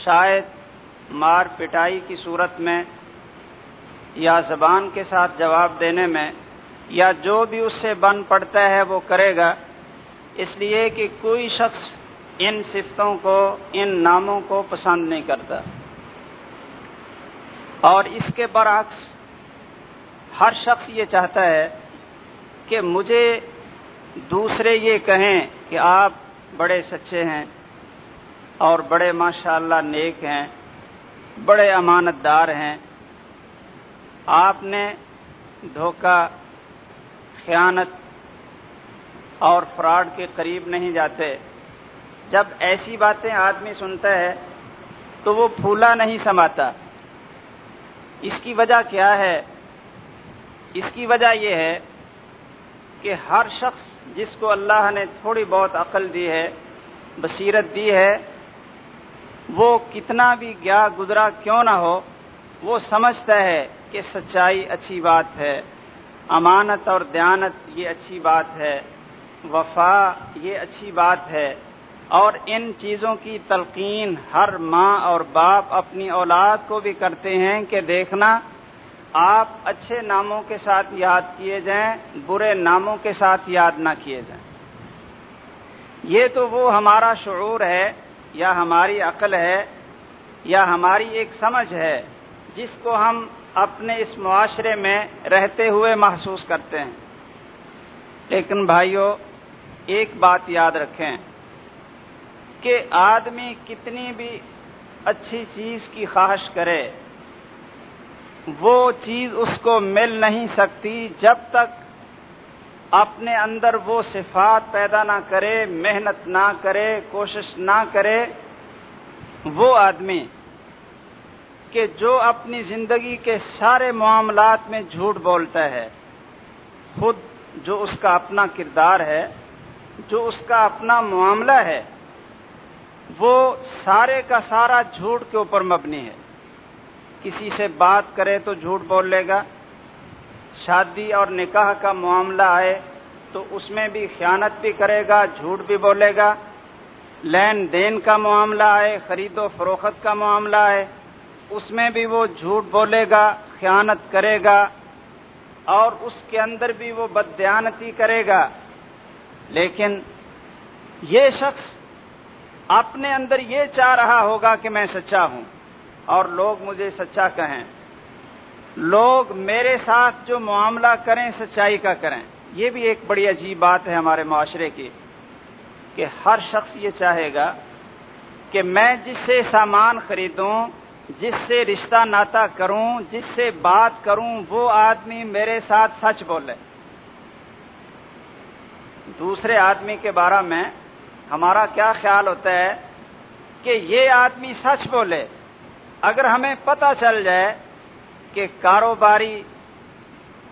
شاید مار پٹائی کی صورت میں یا زبان کے ساتھ جواب دینے میں یا جو بھی اس سے بن پڑتا ہے وہ کرے گا۔ اس لیے کہ کوئی شخص ان صفتوں کو، ان ناموں کو پسند نہیں کرتا۔ اور اس کے برعکس ہر شخص یہ چاہتا ہے کہ مجھے دوسرے یہ کہیں کہ آپ بڑے سچے ہیں اور بڑے ماشاء اللہ نیک ہیں، بڑے امانت دار ہیں۔ آپ نے دھوکہ، خیانت اور فراڈ کے قریب نہیں جاتے۔ جب ایسی باتیں آدمی سنتا ہے تو وہ پھولا نہیں سماتا۔ اس کی وجہ کیا ہے؟ اس کی وجہ یہ ہے کہ ہر شخص جس کو اللہ نے تھوڑی بہت عقل دی ہے، بصیرت دی ہے، وہ کتنا بھی گیا گزرا کیوں نہ ہو، وہ سمجھتا ہے کہ سچائی اچھی بات ہے، امانت اور دیانت یہ اچھی بات ہے، وفا یہ اچھی بات ہے۔ اور ان چیزوں کی تلقین ہر ماں اور باپ اپنی اولاد کو بھی کرتے ہیں کہ دیکھنا، آپ اچھے ناموں کے ساتھ یاد کیے جائیں، برے ناموں کے ساتھ یاد نہ کیے جائیں۔ یہ تو وہ ہمارا شعور ہے، یا ہماری عقل ہے، یا ہماری ایک سمجھ ہے، جس کو ہم اپنے اس معاشرے میں رہتے ہوئے محسوس کرتے ہیں۔ لیکن بھائیوں ایک بات یاد رکھیں۔ کہ آدمی کتنی بھی اچھی چیز کی خواہش کرے، وہ چیز اس کو مل نہیں سکتی جب تک اپنے اندر وہ صفات پیدا نہ کرے، محنت نہ کرے، کوشش نہ کرے۔ وہ آدمی کہ جو اپنی زندگی کے سارے معاملات میں جھوٹ بولتا ہے، خود جو اس کا اپنا کردار ہے، جو اس کا اپنا معاملہ ہے وہ سارے کا سارا جھوٹ کے اوپر مبنی ہے۔ کسی سے بات کرے تو جھوٹ بول لے گا۔ شادی اور نکاح کا معاملہ آئے تو اس میں بھی خیانت بھی کرے گا، جھوٹ بھی بولے گا۔ لین دین کا معاملہ آئے، خرید و فروخت کا معاملہ آئے، اس میں بھی وہ جھوٹ بولے گا، خیانت کرے گا۔ اور اس کے اندر بھی وہ بدیانتی کرے گا۔ لیکن یہ شخص اپنے اندر یہ چاہ رہا ہوگا کہ میں سچا ہوں۔ اور لوگ مجھے سچا کہیں۔ لوگ میرے ساتھ جو معاملہ کریں، سچائی کا کریں۔ یہ بھی ایک بڑی عجیب بات ہے ہمارے معاشرے کی کہ ہر شخص یہ چاہے گا کہ میں جس سے سامان خریدوں، جس سے رشتہ ناتا کروں، جس سے بات کروں، وہ آدمی میرے ساتھ سچ بولے۔ دوسرے آدمی کے بارے میں ہمارا کیا خیال ہوتا ہے کہ یہ آدمی سچ بولے؟ اگر ہمیں پتہ چل جائے کہ کاروباری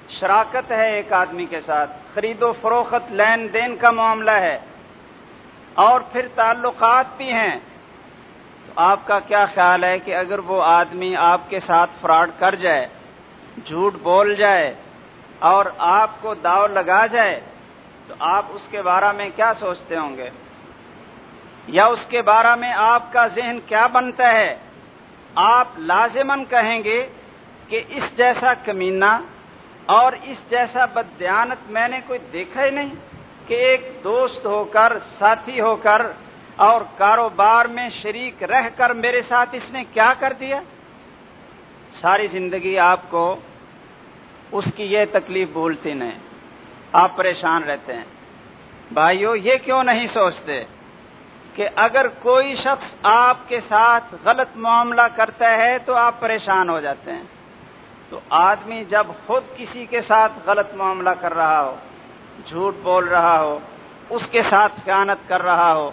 شراکت ہے ایک آدمی کے ساتھ، خرید و فروخت، لین دین کا معاملہ ہے، اور پھر تعلقات بھی ہیں، تو آپ کا کیا خیال ہے کہ اگر وہ آدمی آپ کے ساتھ فراڈ کر جائے، جھوٹ بول جائے، اور آپ کو داؤ لگا جائے، تو آپ اس کے بارے میں کیا سوچتے ہوں گے؟ یا اس کے بارے میں آپ کا ذہن کیا بنتا ہے؟ آپ لازمن کہیں گے کہ اس جیسا کمینہ اور اس جیسا بدیانت میں نے کوئی دیکھا ہی نہیں کہ ایک دوست ہو کر، ساتھی ہو کر اور کاروبار میں شریک رہ کر میرے ساتھ اس نے کیا کر دیا؟ ساری زندگی آپ کو اس کی یہ تکلیف بھولتی نہیں، آپ پریشان رہتے ہیں۔ بھائیو، یہ کیوں نہیں سوچتے؟ کہ اگر کوئی شخص آپ کے ساتھ غلط معاملہ کرتا ہے تو آپ پریشان ہو جاتے ہیں۔ تو آدمی جب خود کسی کے ساتھ غلط معاملہ کر رہا ہو، جھوٹ بول رہا ہو، اس کے ساتھ خیانت کر رہا ہو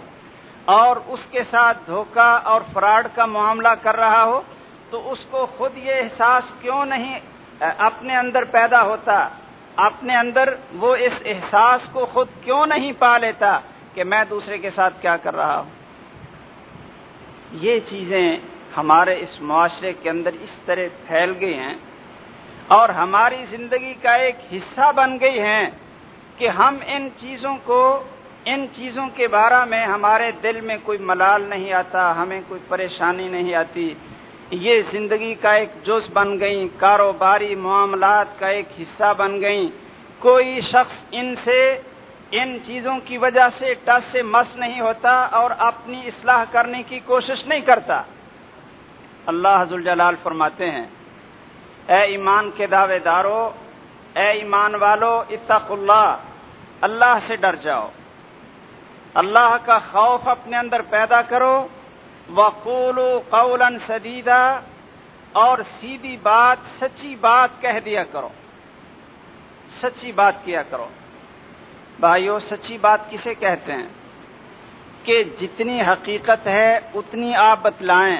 اور اس کے ساتھ دھوکہ اور فراڈ کا معاملہ کر رہا ہو، تو اس کو خود یہ احساس کیوں نہیں اپنے اندر پیدا ہوتا؟ اپنے اندر وہ اس احساس کو خود کیوں نہیں پا لیتا؟ کہ میں دوسرے کے ساتھ کیا کر رہا ہوں۔ یہ چیزیں ہمارے اس معاشرے کے اندر اس طرح پھیل گئی ہیں اور ہماری زندگی کا ایک حصہ بن گئی ہیں کہ ہم ان چیزوں کو، ان چیزوں کے بارے میں ہمارے دل میں کوئی ملال نہیں آتا، ہمیں کوئی پریشانی نہیں آتی۔ یہ زندگی کا ایک جز بن گئی کاروباری معاملات کا ایک حصہ بن گئی کوئی شخص ان سے ان چیزوں کی وجہ سے ٹس سے مس نہیں ہوتا اور اپنی اصلاح کرنے کی کوشش نہیں کرتا۔ اللہ حضر جلال فرماتے ہیں، اے ایمان کے دعوے دارو، اے ایمان والو اتق اللہ اللہ سے ڈر جاؤ۔ اللہ کا خوف اپنے اندر پیدا کرو۔ وقول قولا سدیدہ اور سیدھی بات، سچی بات کہہ دیا کرو۔ سچی بات کیا کرو۔ بھائیو، سچی بات کسے کہتے ہیں؟ کہ جتنی حقیقت ہے، اتنی آپ بتلائیں۔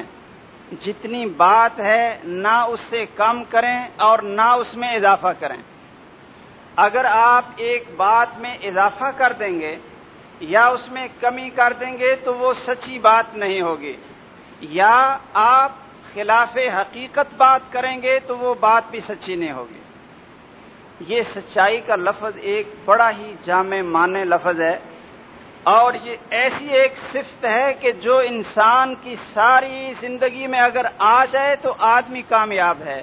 جتنی بات ہے، نہ اس سے کم کریں اور نہ اس میں اضافہ کریں۔ اگر آپ ایک بات میں اضافہ کر دیں گے یا اس میں کمی کر دیں گے، تو وہ سچی بات نہیں ہوگی۔ یا آپ خلاف حقیقت بات کریں گے، تو وہ بات بھی سچی نہیں ہوگی۔ یہ سچائی کا لفظ ایک بڑا ہی جامع معنی لفظ ہے اور یہ ایسی ایک صفت ہے کہ جو انسان کی ساری زندگی میں اگر آ جائے تو آدمی کامیاب ہے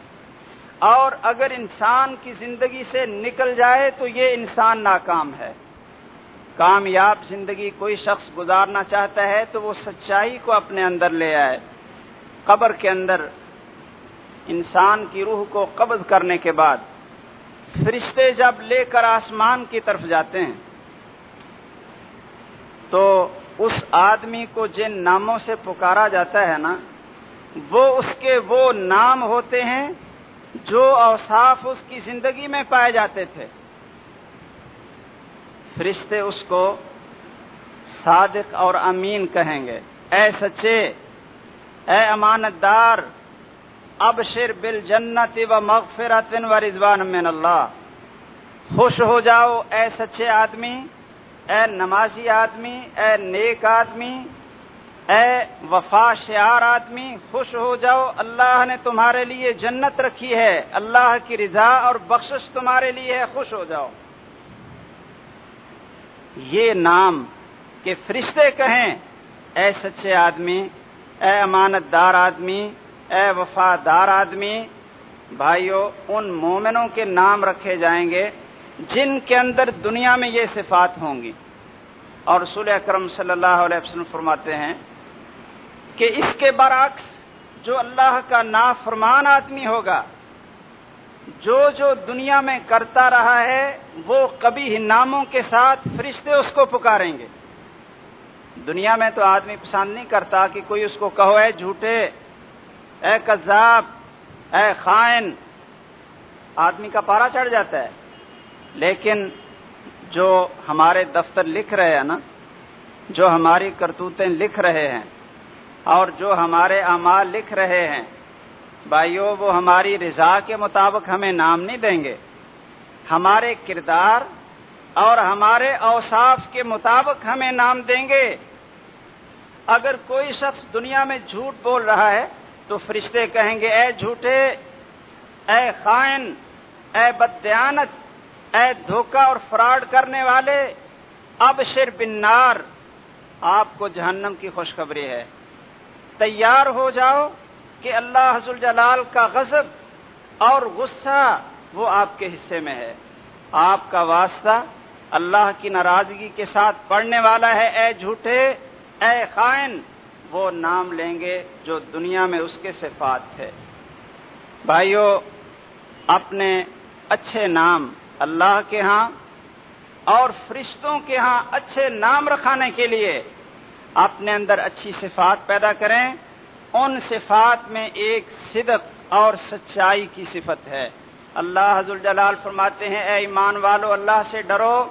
اور اگر انسان کی زندگی سے نکل جائے تو یہ انسان ناکام ہے کامیاب زندگی کوئی شخص گزارنا چاہتا ہے تو وہ سچائی کو اپنے اندر لے آئے قبر کے اندر انسان کی روح کو قبض کرنے کے بعد فرشتے جب لے کر آسمان کی طرف جاتے ہیں، تو اس آدمی کو جن ناموں سے پکارا جاتا ہے نا، وہ اس کے وہ نام ہوتے ہیں جو اوصاف اس کی زندگی میں پائے جاتے تھے۔ فرشتے اس کو صادق اور امین کہیں گے، اے سچے، اے امانت دار اب شر بل جنت و مغفرت و رضوان من اللہ۔ خوش ہو جاؤ، اے سچے آدمی، اے نمازی آدمی، اے نیک آدمی، اے وفا شعار آدمی، خوش ہو جاؤ، اللہ نے تمہارے لیے جنت رکھی ہے، اللہ کی رضا اور بخشش تمہارے لیے ہے، خوش ہو جاؤ۔ یہ نام کہ فرشتے کہیں، اے سچے آدمی، اے امانت دار آدمی اے وفادار آدمی بھائیوں ان مومنوں کے نام رکھے جائیں گے جن کے اندر دنیا میں یہ صفات ہوں گی۔ اور رسول اکرم صلی اللہ علیہ وسلم فرماتے ہیں کہ اس کے برعکس جو اللہ کا نافرمان آدمی ہوگا، جو جو دنیا میں کرتا رہا ہے، وہ کبھی ناموں کے ساتھ فرشتے اس کو پکاریں گے۔ دنیا میں تو آدمی پسند نہیں کرتا کہ کوئی اس کو کہو، اے جھوٹے اے کذاب، اے خائن، آدمی کا پارا چڑھ جاتا ہے۔ لیکن جو ہمارے دفتر لکھ رہے ہیں نا، جو ہماری کرتوتیں لکھ رہے ہیں اور جو ہمارے اعمال لکھ رہے ہیں، بھائیو، وہ ہماری رضا کے مطابق ہمیں نام نہیں دیں گے۔ ہمارے کردار اور ہمارے اوصاف کے مطابق ہمیں نام دیں گے۔ اگر کوئی شخص دنیا میں جھوٹ بول رہا ہے تو فرشتے کہیں گے، اے جھوٹے، اے خائن، اے بدیانت اے دھوکہ اور فراڈ کرنے والے اب شر بنار آپ کو جہنم کی خوشخبری ہے۔ تیار ہو جاؤ کہ اللہ حضر جلال کا غضب اور غصہ وہ آپ کے حصے میں ہے۔ آپ کا واسطہ اللہ کی ناراضگی کے ساتھ پڑھنے والا ہے۔ اے جھوٹے، اے خائن وہ نام لیں گے جو دنیا میں اس کے صفات ہے۔ بھائیوں اپنے اچھے نام اللہ کے ہاں اور فرشتوں کے ہاں اچھے نام رکھانے کے لیے اپنے اندر اچھی صفات پیدا کریں۔ ان صفات میں ایک صدق اور سچائی کی صفت ہے۔ اللہ حضر جلال فرماتے ہیں، اے ایمان والو، اللہ سے ڈرو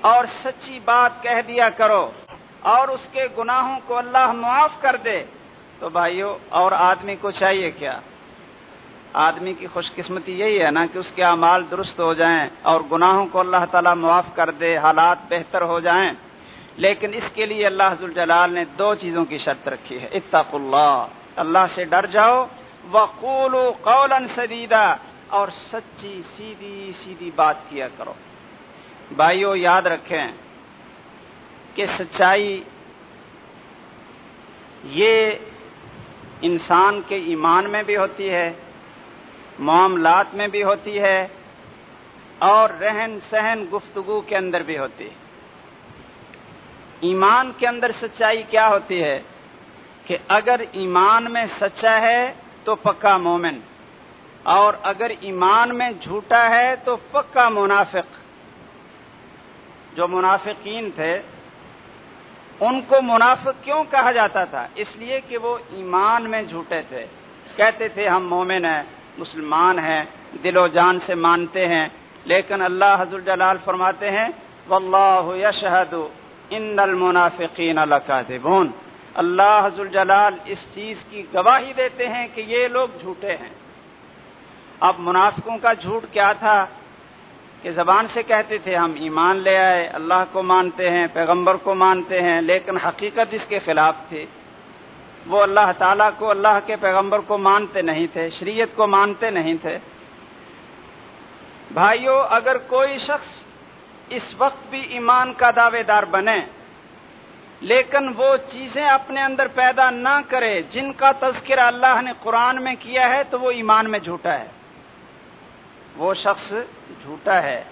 اور سچی بات کہہ دیا کرو۔ اور اس کے گناہوں کو اللہ معاف کر دے تو بھائیو، اور آدمی کو چاہیے کیا؟ آدمی کی خوش قسمتی یہی ہے نا کہ اس کے اعمال درست ہو جائیں اور گناہوں کو اللہ تعالیٰ معاف کر دے، حالات بہتر ہو جائیں۔ لیکن اس کے لیے اللہ حضر جلال نے دو چیزوں کی شرط رکھی ہے۔ اتق اللہ اللہ سے ڈر جاؤ۔ وقول قول سدیدہ اور سچی، سیدھی سیدھی بات کیا کرو۔ بھائیو، یاد رکھیں کہ سچائی یہ انسان کے ایمان میں بھی ہوتی ہے، معاملات میں بھی ہوتی ہے اور رہن سہن گفتگو کے اندر بھی ہوتی ہے۔ ایمان کے اندر سچائی کیا ہوتی ہے؟ کہ اگر ایمان میں سچا ہے تو پکا مومن، اور اگر ایمان میں جھوٹا ہے تو پکا منافق۔ جو منافقین تھے ان کو منافق کیوں کہا جاتا تھا؟ اس لیے کہ وہ ایمان میں جھوٹے تھے۔ کہتے تھے، ہم مومن ہیں، مسلمان ہیں، دل و جان سے مانتے ہیں۔ لیکن اللہ حضر جلال فرماتے ہیں، واللہ یشہد ان المنافقین لکاذبون اللہ حضر جلال اس چیز کی گواہی دیتے ہیں کہ یہ لوگ جھوٹے ہیں۔ اب منافقوں کا جھوٹ کیا تھا؟ کہ زبان سے کہتے تھے، ہم ایمان لے آئے، اللہ کو مانتے ہیں، پیغمبر کو مانتے ہیں، لیکن حقیقت اس کے خلاف تھی۔ وہ اللہ تعالیٰ کو، اللہ کے پیغمبر کو مانتے نہیں تھے، شریعت کو مانتے نہیں تھے۔ بھائیوں اگر کوئی شخص اس وقت بھی ایمان کا دعوے دار بنے، لیکن وہ چیزیں اپنے اندر پیدا نہ کرے، جن کا تذکرہ اللہ نے قرآن میں کیا ہے، تو وہ ایمان میں جھوٹا ہے۔ وہ شخص جھوٹا ہے۔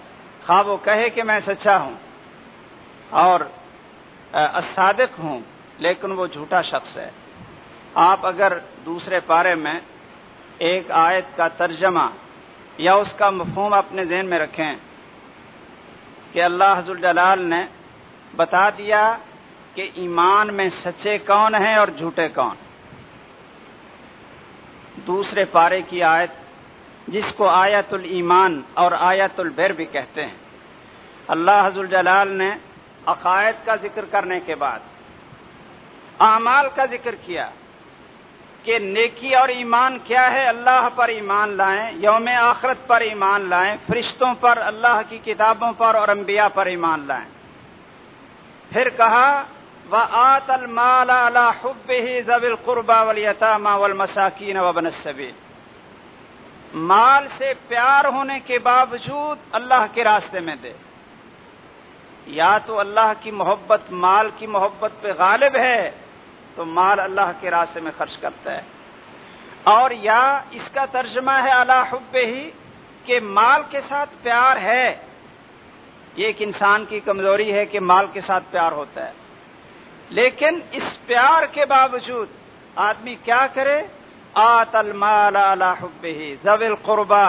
خواہ وہ کہے کہ میں سچا ہوں اور صادق ہوں، لیکن وہ جھوٹا شخص ہے۔ آپ اگر دوسرے پارے میں ایک آیت کا ترجمہ یا اس کا مفہوم اپنے ذہن میں رکھیں کہ اللہ حضر جلال نے بتا دیا کہ ایمان میں سچے کون ہیں اور جھوٹے کون۔ دوسرے پارے کی آیت جس کو آیت الایمان اور آیت البر بھی کہتے ہیں۔ اللہ حضر جلال نے عقائد کا ذکر کرنے کے بعد اعمال کا ذکر کیا کہ نیکی اور ایمان کیا ہے؟ اللہ پر ایمان لائیں، یوم آخرت پر ایمان لائیں، فرشتوں پر، اللہ کی کتابوں پر اور انبیاء پر ایمان لائیں۔ پھر کہا وہ آت المال حب ہی زبل قربا ولیطامہ والمساکین وبن السبیل مال سے پیار ہونے کے باوجود اللہ کے راستے میں دے۔ یا تو اللہ کی محبت، مال کی محبت پہ غالب ہے، تو مال اللہ کے راستے میں خرچ کرتا ہے۔ اور یا اس کا ترجمہ ہے اللہ حب ہی کہ مال کے ساتھ پیار ہے۔ یہ ایک انسان کی کمزوری ہے کہ مال کے ساتھ پیار ہوتا ہے۔ لیکن اس پیار کے باوجود آدمی کیا کرے؟ آت المال حب ہی زویل قربا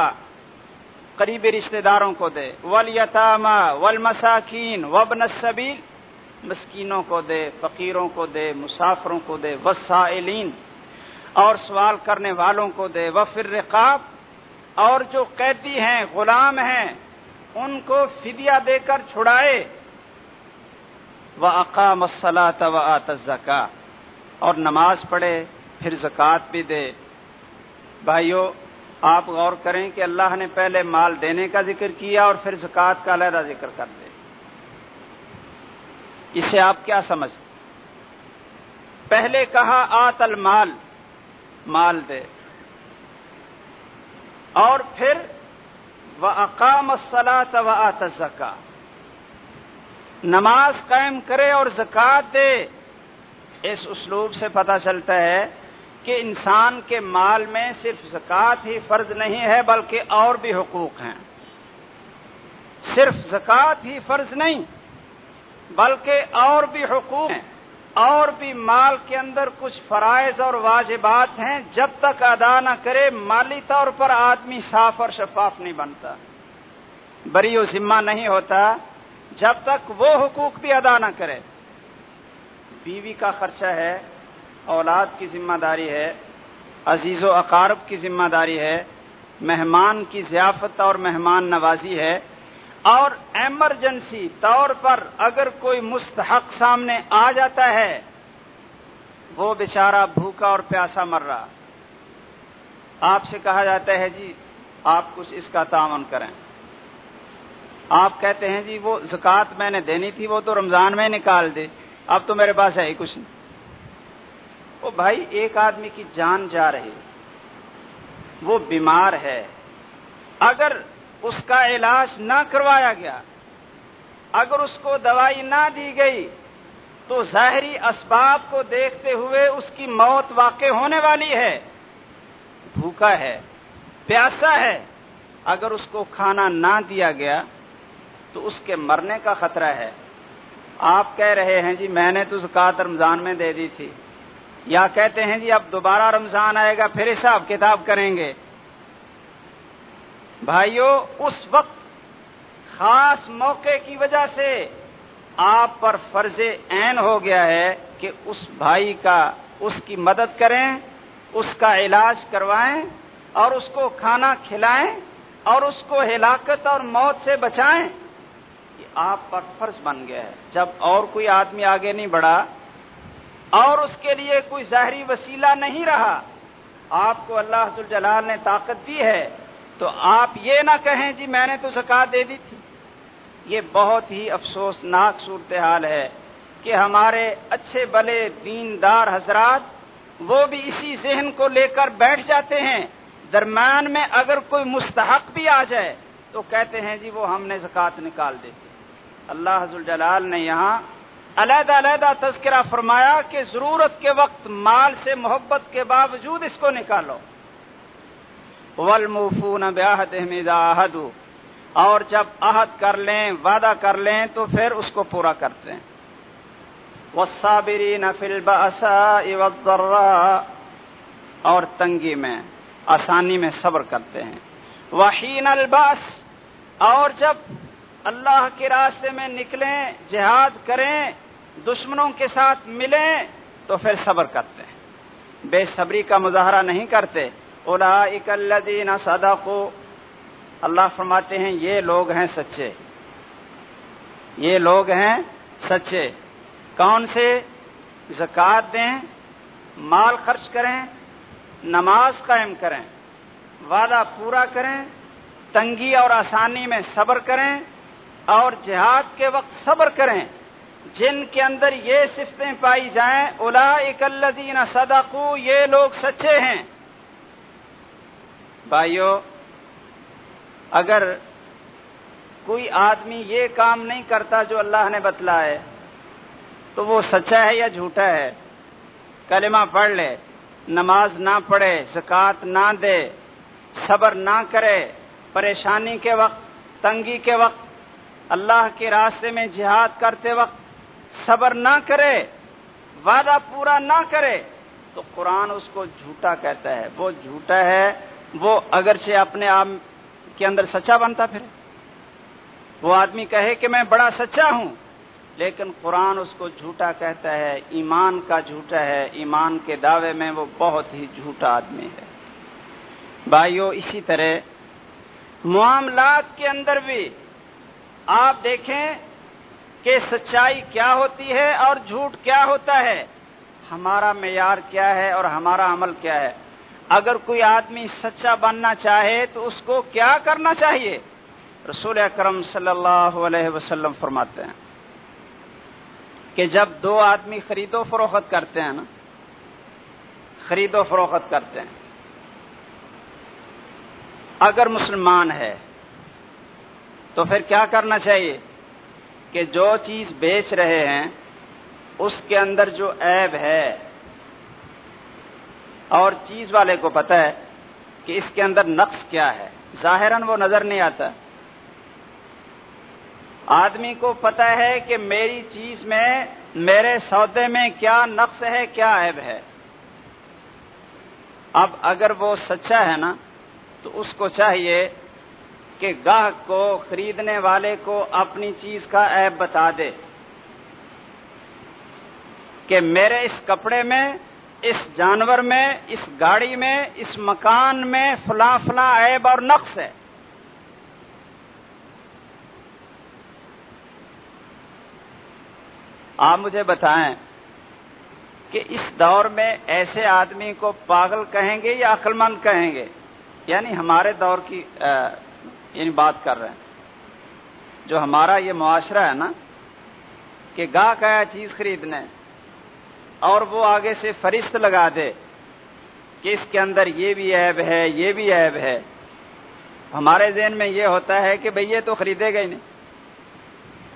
قریبی رشتے داروں کو دے. ولیطامہ ولمساکین وبن السبیل، مسکینوں کو دے، فقیروں کو دے، مسافروں کو دے، وسائلین. اور سوال کرنے والوں کو دے وفر رقاب اور جو قیدی ہیں، غلام ہیں، ان کو فدیہ دے کر چھڑائے. وہ اقام مسلاط و آتزکا اور نماز پڑھے پھر زکوٰۃ بھی دے۔ بھائیو، آپ غور کریں کہ اللہ نے پہلے مال دینے کا ذکر کیا اور پھر زکوٰۃ کا علیحدہ ذکر کر دے۔ اسے آپ کیا سمجھ؟ پہلے کہا، آت المال، مال دے۔ اور پھر وہ اقام سلاط و آت زکا نماز قائم کرے اور زکوٰۃ دے۔ اس اسلوب سے پتہ چلتا ہے کہ انسان کے مال میں صرف زکوٰۃ ہی فرض نہیں ہے بلکہ اور بھی حقوق ہیں۔ صرف زکوٰۃ ہی فرض نہیں، بلکہ اور بھی حقوق ہیں۔ اور بھی مال کے اندر کچھ فرائض اور واجبات ہیں۔ جب تک ادا نہ کرے، مالی طور پر آدمی صاف اور شفاف نہیں بنتا۔ بری و ذمہ نہیں ہوتا۔ جب تک وہ حقوق بھی ادا نہ کرے، بیوی کا خرچہ ہے۔ اولاد کی ذمہ داری ہے، عزیز و اقارب کی ذمہ داری ہے، مہمان کی ضیافت اور مہمان نوازی ہے۔ اور ایمرجنسی طور پر اگر کوئی مستحق سامنے آ جاتا ہے، وہ بیچارہ بھوکا اور پیاسا مر رہا۔ آپ سے کہا جاتا ہے جی آپ کچھ اس کا تعاون کریں۔ آپ کہتے ہیں جی وہ زکوٰۃ میں نے دینی تھی، وہ تو رمضان میں نکال دے۔ اب تو میرے پاس ہے ہی کچھ نہیں۔ وہ بھائی ایک آدمی کی جان جا رہی وہ بیمار ہے۔ اگر اس کا علاج نہ کروایا گیا، اگر اس کو دوائی نہ دی گئی، تو ظاہری اسباب کو دیکھتے ہوئے اس کی موت واقع ہونے والی ہے۔ بھوکا ہے، پیاسا ہے۔ اگر اس کو کھانا نہ دیا گیا، تو اس کے مرنے کا خطرہ ہے۔ آپ کہہ رہے ہیں جی میں نے تو زکات رمضان میں دے دی تھی۔ یا کہتے ہیں جی اب دوبارہ رمضان آئے گا، پھر حساب کتاب کریں گے۔ بھائیوں اس وقت خاص موقع کی وجہ سے آپ پر فرض عین ہو گیا ہے کہ اس بھائی کا اس کی مدد کریں، اس کا علاج کروائیں اور اس کو کھانا کھلائیں اور اس کو ہلاکت اور موت سے بچائیں۔ یہ آپ پر فرض بن گیا ہے۔ جب اور کوئی آدمی آگے نہیں بڑھا اور اس کے لیے کوئی ظاہری وسیلہ نہیں رہا۔ آپ کو اللہ حضر جلال نے طاقت دی ہے۔ تو آپ یہ نہ کہیں جی میں نے تو زکات دے دی تھی۔ یہ بہت ہی افسوسناک صورتحال ہے کہ ہمارے اچھے بلے دیندار حضرات وہ بھی اسی ذہن کو لے کر بیٹھ جاتے ہیں۔ درمیان میں اگر کوئی مستحق بھی آ جائے تو کہتے ہیں جی وہ ہم نے زکوٰۃ نکال دیتے۔ اللہ حضر جلال نے یہاں علیحدہ علیحدہ تذکرہ فرمایا کہ ضرورت کے وقت مال سے محبت کے باوجود اس کو نکالو۔ ولمفون بیاحد احمد اور جب عہد کر لیں، وعدہ کر لیں، تو پھر اس کو پورا کرتے ہیں۔ وصابرین فی والضراء۔ اور تنگی میں، آسانی میں صبر کرتے ہیں۔ وحین الباس اور جب اللہ کے راستے میں نکلیں، جہاد کریں دشمنوں کے ساتھ ملیں تو پھر صبر کرتے ہیں۔ بے صبری کا مظاہرہ نہیں کرتے۔ اولا اکلدین صدقوا۔ اللہ فرماتے ہیں، یہ لوگ ہیں سچے۔ یہ لوگ ہیں سچے۔ کون سے؟ زکوٰۃ دیں، مال خرچ کریں، نماز قائم کریں، وعدہ پورا کریں، تنگی اور آسانی میں صبر کریں، اور جہاد کے وقت صبر کریں۔ جن کے اندر یہ صفتیں پائی جائیں الا اکلدین صدقو یہ لوگ سچے ہیں۔ بھائیو، اگر کوئی آدمی یہ کام نہیں کرتا جو اللہ نے بتلا ہے، تو وہ سچا ہے یا جھوٹا ہے؟ کلمہ پڑھ لے، نماز نہ پڑھے، زکوٰۃ نہ دے، صبر نہ کرے، پریشانی کے وقت، تنگی کے وقت، اللہ کے راستے میں جہاد کرتے وقت صبر نہ کرے، وعدہ پورا نہ کرے، تو قرآن اس کو جھوٹا کہتا ہے۔ وہ جھوٹا ہے، وہ اگرچہ اپنے آپ کے اندر سچا بنتا پھر وہ آدمی کہے کہ میں بڑا سچا ہوں، لیکن قرآن اس کو جھوٹا کہتا ہے۔ ایمان کا جھوٹا ہے، ایمان کے دعوے میں وہ بہت ہی جھوٹا آدمی ہے۔ بھائیو، اسی طرح معاملات کے اندر بھی آپ دیکھیں کہ سچائی کیا ہوتی ہے اور جھوٹ کیا ہوتا ہے؟ ہمارا معیار کیا ہے اور ہمارا عمل کیا ہے؟ اگر کوئی آدمی سچا بننا چاہے تو اس کو کیا کرنا چاہیے؟ رسول اکرم صلی اللہ علیہ وسلم فرماتے ہیں کہ جب دو آدمی خرید و فروخت کرتے ہیں نا، خرید و فروخت کرتے ہیں، اگر مسلمان ہے تو پھر کیا کرنا چاہیے؟ کہ جو چیز بیچ رہے ہیں، اس کے اندر جو عیب ہے۔ اور چیز والے کو پتا ہے کہ اس کے اندر نقص کیا ہے۔ ظاہراً وہ نظر نہیں آتا۔ آدمی کو پتا ہے کہ میری چیز میں، میرے سودے میں کیا نقص ہے، کیا عیب ہے۔ اب اگر وہ سچا ہے نا، تو اس کو چاہیے کہ گاہک کو خریدنے والے کو اپنی چیز کا عیب بتا دے کہ میرے اس کپڑے میں، اس جانور میں، اس گاڑی میں، اس مکان میں فلاں فلاں عیب اور نقص ہے۔ آپ مجھے بتائیں کہ اس دور میں ایسے آدمی کو پاگل کہیں گے یا عقل مند کہیں گے؟ یعنی ہمارے دور کی یعنی بات کر رہے ہیں۔ جو ہمارا یہ معاشرہ ہے نا، کہ گاہ کا چیز خریدنے اور وہ آگے سے فرشت لگا دے کہ اس کے اندر یہ بھی عیب ہے، یہ بھی عیب ہے۔ ہمارے ذہن میں یہ ہوتا ہے کہ بھئی یہ تو خریدے گا ہی نہیں۔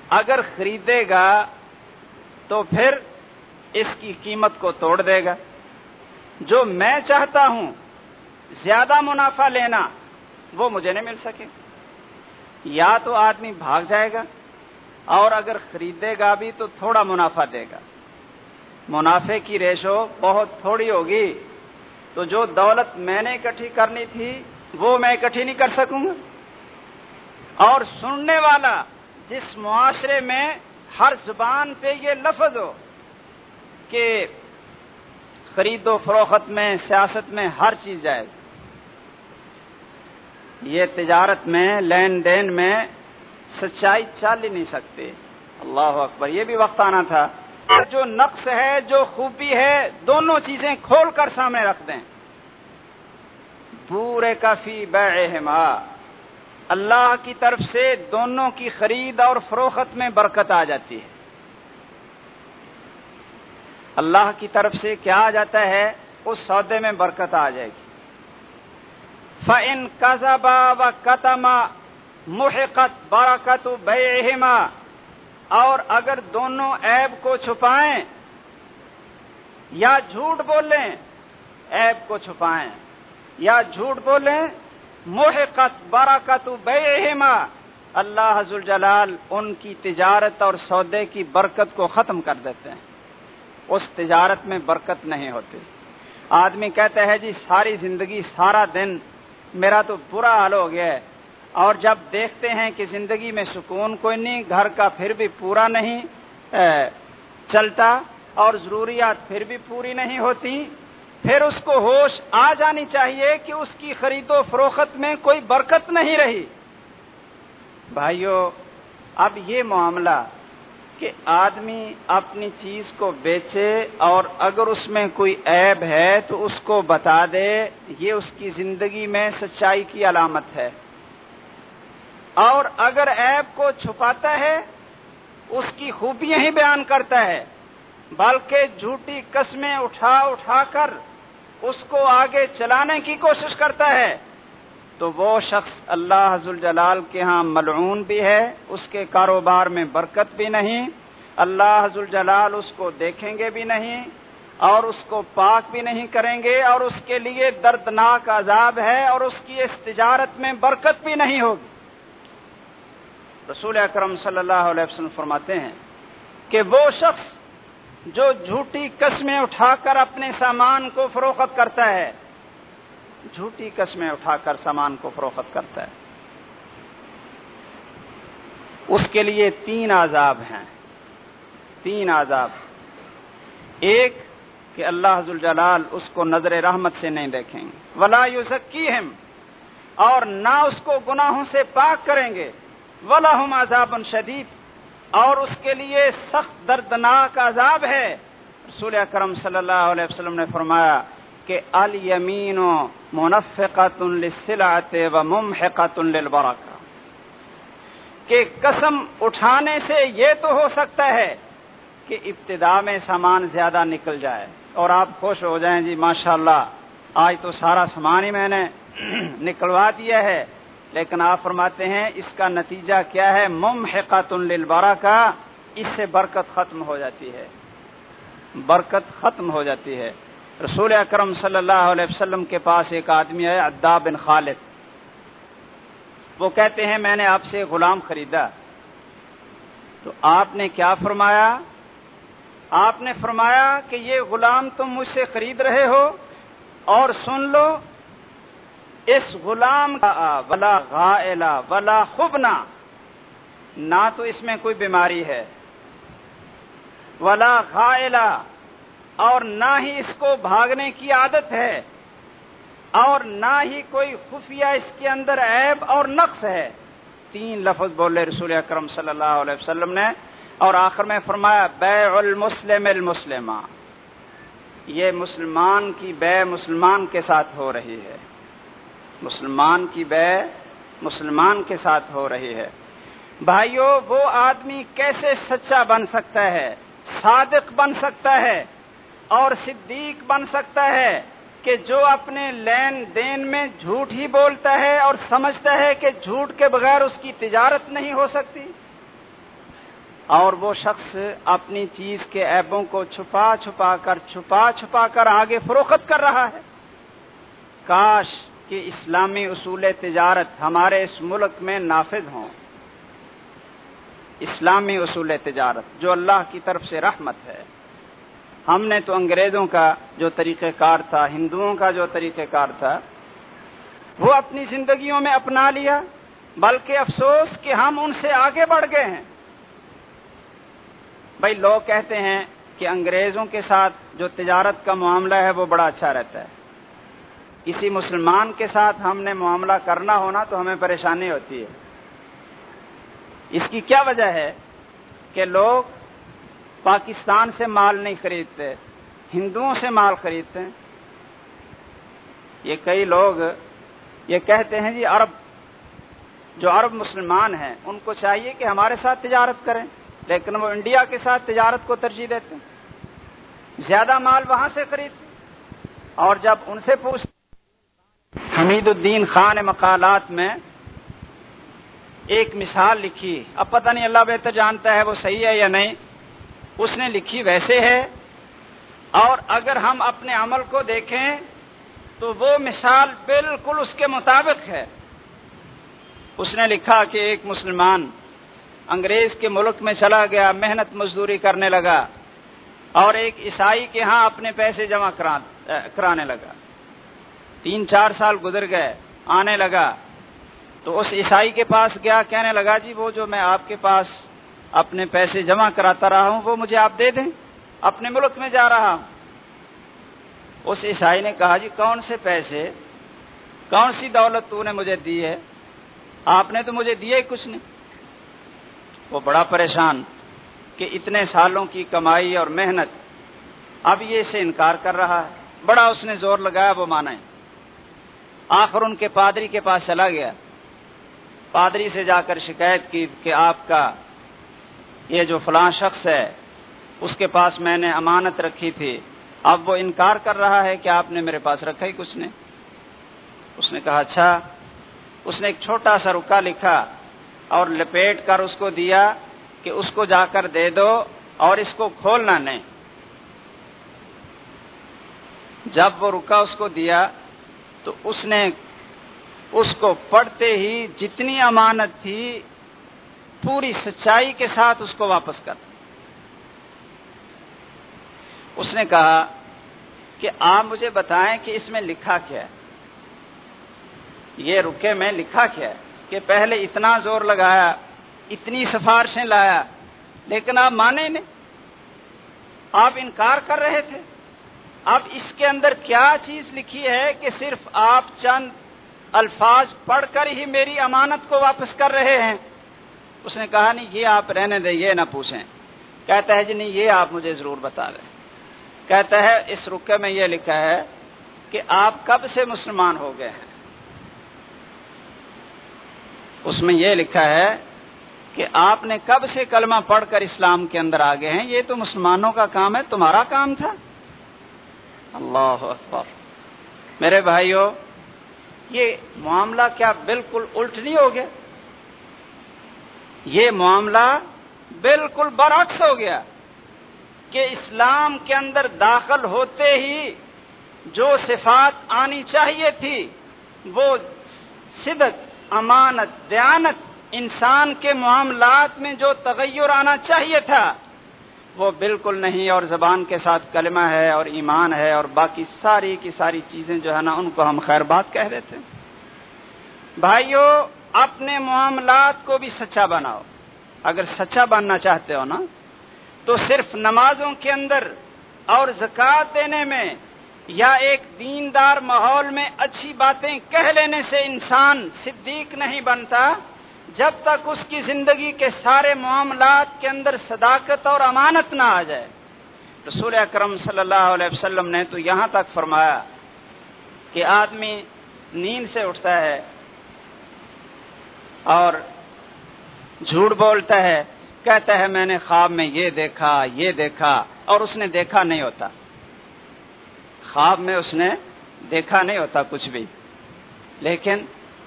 اگر خریدے گا تو پھر اس کی قیمت کو توڑ دے گا۔ جو میں چاہتا ہوں، زیادہ منافع لینا، وہ مجھے نہیں مل سکے۔ یا تو آدمی بھاگ جائے گا اور اگر خریدے گا بھی تو تھوڑا منافع دے گا۔ منافع کی ریشو بہت تھوڑی ہوگی۔ تو جو دولت میں نے اکٹھی کرنی تھی وہ میں اکٹھی نہیں کر سکوں گا۔ اور سننے والا جس معاشرے میں ہر زبان پہ یہ لفظ ہو کہ خرید و فروخت میں، سیاست میں ہر چیز جائے یہ تجارت میں، لین دین میں سچائی چل ہی نہیں سکتے اللہ اکبر، یہ بھی وقت آنا تھا۔ جو نقص ہے، جو خوبی ہے، دونوں چیزیں کھول کر سامنے رکھ دیں۔ پورے کافی بے اللہ کی طرف سے دونوں کی خرید اور فروخت میں برکت آ جاتی ہے۔ اللہ کی طرف سے کیا آ جاتا ہے، اس سودے میں برکت آ جائے گی۔ فن کزبا و کتما محقت برکت بے اور اگر دونوں عیب کو چھپائیں یا جھوٹ بولیں، عیب کو چھپائیں، یا جھوٹ بولیں، محقت برکت بے اللہ حضر جلال ان کی تجارت اور سودے کی برکت کو ختم کر دیتے ہیں۔ اس تجارت میں برکت نہیں ہوتی۔ آدمی کہتا ہے جی ساری زندگی، سارا دن میرا تو برا حال ہو گیا ہے۔ اور جب دیکھتے ہیں کہ زندگی میں سکون کوئی نہیں، گھر کا پھر بھی پورا نہیں چلتا اور ضروریات پھر بھی پوری نہیں ہوتی، پھر اس کو ہوش آ جانی چاہیے کہ اس کی خرید و فروخت میں کوئی برکت نہیں رہی۔ بھائیو، اب یہ معاملہ کہ آدمی اپنی چیز کو بیچے اور اگر اس میں کوئی عیب ہے تو اس کو بتا دے، یہ اس کی زندگی میں سچائی کی علامت ہے۔ اور اگر عیب کو چھپاتا ہے، اس کی خوبیاں ہی بیان کرتا ہے، بلکہ جھوٹی قسمیں اٹھا اٹھا کر اس کو آگے چلانے کی کوشش کرتا ہے۔ تو وہ شخص اللہ حضر جلال کے ہاں ملعون بھی ہے، اس کے کاروبار میں برکت بھی نہیں، اللہ حضر جلال اس کو دیکھیں گے بھی نہیں، اور اس کو پاک بھی نہیں کریں گے، اور اس کے لیے دردناک عذاب ہے، اور اس کی اس تجارت میں برکت بھی نہیں ہوگی۔ رسول اکرم صلی اللہ علیہ وسلم فرماتے ہیں کہ وہ شخص جو جھوٹی قسمیں اٹھا کر اپنے سامان کو فروخت کرتا ہے جھوٹی قسمیں اٹھا کر سامان کو فروخت کرتا ہے۔ اس کے لیے تین عذاب ہیں۔ تین عذاب۔ ایک کہ اللہ حضر جلال اس کو نظر رحمت سے نہیں دیکھیں گے۔ ولا یوزکی اور نہ اس کو گناہوں سے پاک کریں گے۔ ولا ہم عذاب شدید۔ اور اس کے لیے سخت دردناک عذاب ہے۔ رسول اکرم صلی اللہ علیہ وسلم نے فرمایا کہ المین و منفقت و ممحقت للبرکہ۔ کہ قسم اٹھانے سے یہ تو ہو سکتا ہے کہ ابتدا میں سامان زیادہ نکل جائے۔ اور آپ خوش ہو جائیں جی ماشاءاللہ، آج تو سارا سامان ہی میں نے نکلوا دیا ہے۔ لیکن آپ فرماتے ہیں، اس کا نتیجہ کیا ہے؟ ممحقت للبرا کا اس سے برکت ختم ہو جاتی ہے۔ برکت ختم ہو جاتی ہے۔ رسول اکرم صلی اللہ علیہ وسلم کے پاس ایک آدمی ہے ادا بن خالد۔ وہ کہتے ہیں، میں نے آپ سے غلام خریدا۔ تو آپ نے کیا فرمایا؟ آپ نے فرمایا کہ یہ غلام تم مجھ سے خرید رہے ہو اور سن لو، اس غلام کا ولا غائلا ولا خبنا نہ تو اس میں کوئی بیماری ہے۔ ولا غائلا اور نہ ہی اس کو بھاگنے کی عادت ہے اور نہ ہی کوئی خفیہ اس کے اندر عیب اور نقص ہے۔ تین لفظ بولے رسول اکرم صلی اللہ علیہ وسلم نے اور آخر میں فرمایا بے المسلم المسلمہ۔ یہ مسلمان کی بے مسلمان کے ساتھ ہو رہی ہے۔ مسلمان کی بے مسلمان کے ساتھ ہو رہی ہے۔ بھائیو، وہ آدمی کیسے سچا بن سکتا ہے؟ صادق بن سکتا ہے؟ اور صدیق بن سکتا ہے کہ جو اپنے لین دین میں جھوٹ ہی بولتا ہے اور سمجھتا ہے کہ جھوٹ کے بغیر اس کی تجارت نہیں ہو سکتی۔ اور وہ شخص اپنی چیز کے ایبوں کو چھپا چھپا کر چھپا چھپا کر آگے فروخت کر رہا ہے۔ کاش کہ اسلامی اصول تجارت ہمارے اس ملک میں نافذ ہوں۔ اسلامی اصول تجارت جو اللہ کی طرف سے رحمت ہے۔ ہم نے تو انگریزوں کا جو طریقہ کار تھا، ہندوؤں کا جو طریقہ کار تھا، وہ اپنی زندگیوں میں اپنا لیا، بلکہ افسوس کہ ہم ان سے آگے بڑھ گئے ہیں۔ بھائی، لوگ کہتے ہیں کہ انگریزوں کے ساتھ جو تجارت کا معاملہ ہے، وہ بڑا اچھا رہتا ہے۔ کسی مسلمان کے ساتھ ہم نے معاملہ کرنا ہونا تو ہمیں پریشانی ہوتی ہے۔ اس کی کیا وجہ ہے کہ لوگ پاکستان سے مال نہیں خریدتے، ہندوؤں سے مال خریدتے۔ ہیں یہ کئی لوگ یہ کہتے ہیں جی عرب، جو عرب مسلمان ہیں، ان کو چاہیے کہ ہمارے ساتھ تجارت کریں، لیکن وہ انڈیا کے ساتھ تجارت کو ترجیح دیتے ہیں۔ زیادہ مال وہاں سے خریدتے۔ اور جب ان سے پوچھ حمید الدین خان مقالات میں ایک مثال لکھی۔ اب پتہ نہیں اللہ بہتر جانتا ہے وہ صحیح ہے یا نہیں۔ اس نے لکھی ویسے ہے، اور اگر ہم اپنے عمل کو دیکھیں تو وہ مثال بالکل اس کے مطابق ہے۔ اس نے لکھا کہ ایک مسلمان انگریز کے ملک میں چلا گیا، محنت مزدوری کرنے لگا، اور ایک عیسائی کے ہاں اپنے پیسے جمع کرانے لگا۔ تین چار سال گزر گئے، آنے لگا۔ تو اس عیسائی کے پاس گیا، کہنے لگا جی وہ جو میں آپ کے پاس اپنے پیسے جمع کراتا رہا ہوں، وہ مجھے آپ دے دیں۔ اپنے ملک میں جا رہا ہوں۔ اس عیسائی نے کہا جی کون سے پیسے؟ کون سی دولت تو نے مجھے دی ہے؟ آپ نے تو مجھے دیے کچھ نہیں۔ وہ بڑا پریشان کہ اتنے سالوں کی کمائی اور محنت اب یہ اسے انکار کر رہا ہے۔ بڑا اس نے زور لگایا، وہ مانا ہے۔ آخر ان کے پادری کے پاس چلا گیا۔ پادری سے جا کر شکایت کی کہ آپ کا یہ جو فلاں شخص ہے، اس کے پاس میں نے امانت رکھی تھی۔ اب وہ انکار کر رہا ہے کہ آپ نے میرے پاس رکھا ہی کچھ نے اس نے کہا اچھا۔ اس نے ایک چھوٹا سا رکا لکھا اور لپیٹ کر اس کو دیا کہ اس کو جا کر دے دو اور اس کو کھولنا نہیں۔ جب وہ رکا اس کو دیا تو اس نے اس کو پڑھتے ہی جتنی امانت تھی پوری سچائی کے ساتھ اس کو واپس کر اس نے کہا کہ آپ مجھے بتائیں کہ اس میں لکھا کیا ہے؟ یہ رکے میں لکھا کیا ہے کہ پہلے اتنا زور لگایا، اتنی سفارشیں لایا، لیکن آپ مانے نہیں۔ آپ انکار کر رہے تھے۔ اب اس کے اندر کیا چیز لکھی ہے کہ صرف آپ چند الفاظ پڑھ کر ہی میری امانت کو واپس کر رہے ہیں؟ اس نے کہا، نہیں، یہ آپ رہنے دیں، یہ نہ پوچھیں. کہتا ہے جی نہیں، یہ آپ مجھے ضرور بتا دیں. کہتا ہے، اس رکے میں یہ لکھا ہے کہ آپ کب سے مسلمان ہو گئے ہیں؟ اس میں یہ لکھا ہے کہ آپ نے کب سے کلمہ پڑھ کر اسلام کے اندر آ گئے ہیں؟ یہ تو مسلمانوں کا کام ہے، تمہارا کام تھا؟ اللہ اکبر۔ میرے بھائیوں یہ معاملہ کیا بالکل الٹ نہیں ہو گیا؟ یہ معاملہ بالکل برعکس ہو گیا کہ اسلام کے اندر داخل ہوتے ہی جو صفات آنی چاہیے تھی، وہ صدق، امانت، دیانت انسان کے معاملات میں جو تغیر آنا چاہیے تھا، وہ بالکل نہیں اور زبان کے ساتھ کلمہ ہے اور ایمان ہے اور باقی ساری کی ساری چیزیں جو ہے نا، ان کو ہم خیر بات کہہ دیتے بھائیوں اپنے معاملات کو بھی سچا بناؤ۔ اگر سچا بننا چاہتے ہو نا، تو صرف نمازوں کے اندر اور زکوٰۃ دینے میں یا ایک دیندار ماحول میں اچھی باتیں کہہ لینے سے انسان صدیق نہیں بنتا، جب تک اس کی زندگی کے سارے معاملات کے اندر صداقت اور امانت نہ آ جائے۔ رسول اکرم صلی اللہ علیہ وسلم نے تو یہاں تک فرمایا کہ آدمی نیند سے اٹھتا ہے اور جھوٹ بولتا ہے، کہتا ہے، میں نے خواب میں یہ دیکھا یہ دیکھا، اور اس نے دیکھا نہیں ہوتا۔ خواب میں اس نے دیکھا نہیں ہوتا کچھ بھی۔ لیکن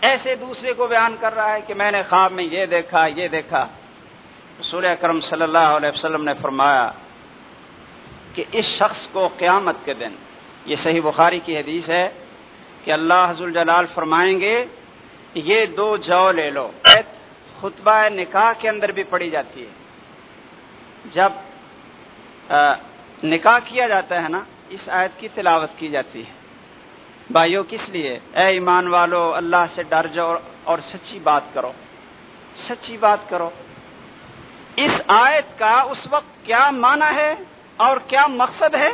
ایسے دوسرے کو بیان کر رہا ہے کہ میں نے خواب میں یہ دیکھا یہ دیکھا۔ رسول اکرم صلی اللہ علیہ وسلم نے فرمایا کہ اس شخص کو قیامت کے دن، یہ صحیح بخاری کی حدیث ہے کہ اللہ حضر جلال فرمائیں گے یہ دو جو لے لو۔ خطبہ نکاح کے اندر بھی پڑی جاتی ہے۔ جب نکاح کیا جاتا ہے نا، اس آیت کی تلاوت کی جاتی ہے۔ بھائیوں کس لیے؟ اے ایمان والو، اللہ سے ڈر جاؤ اور سچی بات کرو۔ سچی بات کرو۔ اس آیت کا اس وقت کیا معنی ہے اور کیا مقصد ہے؟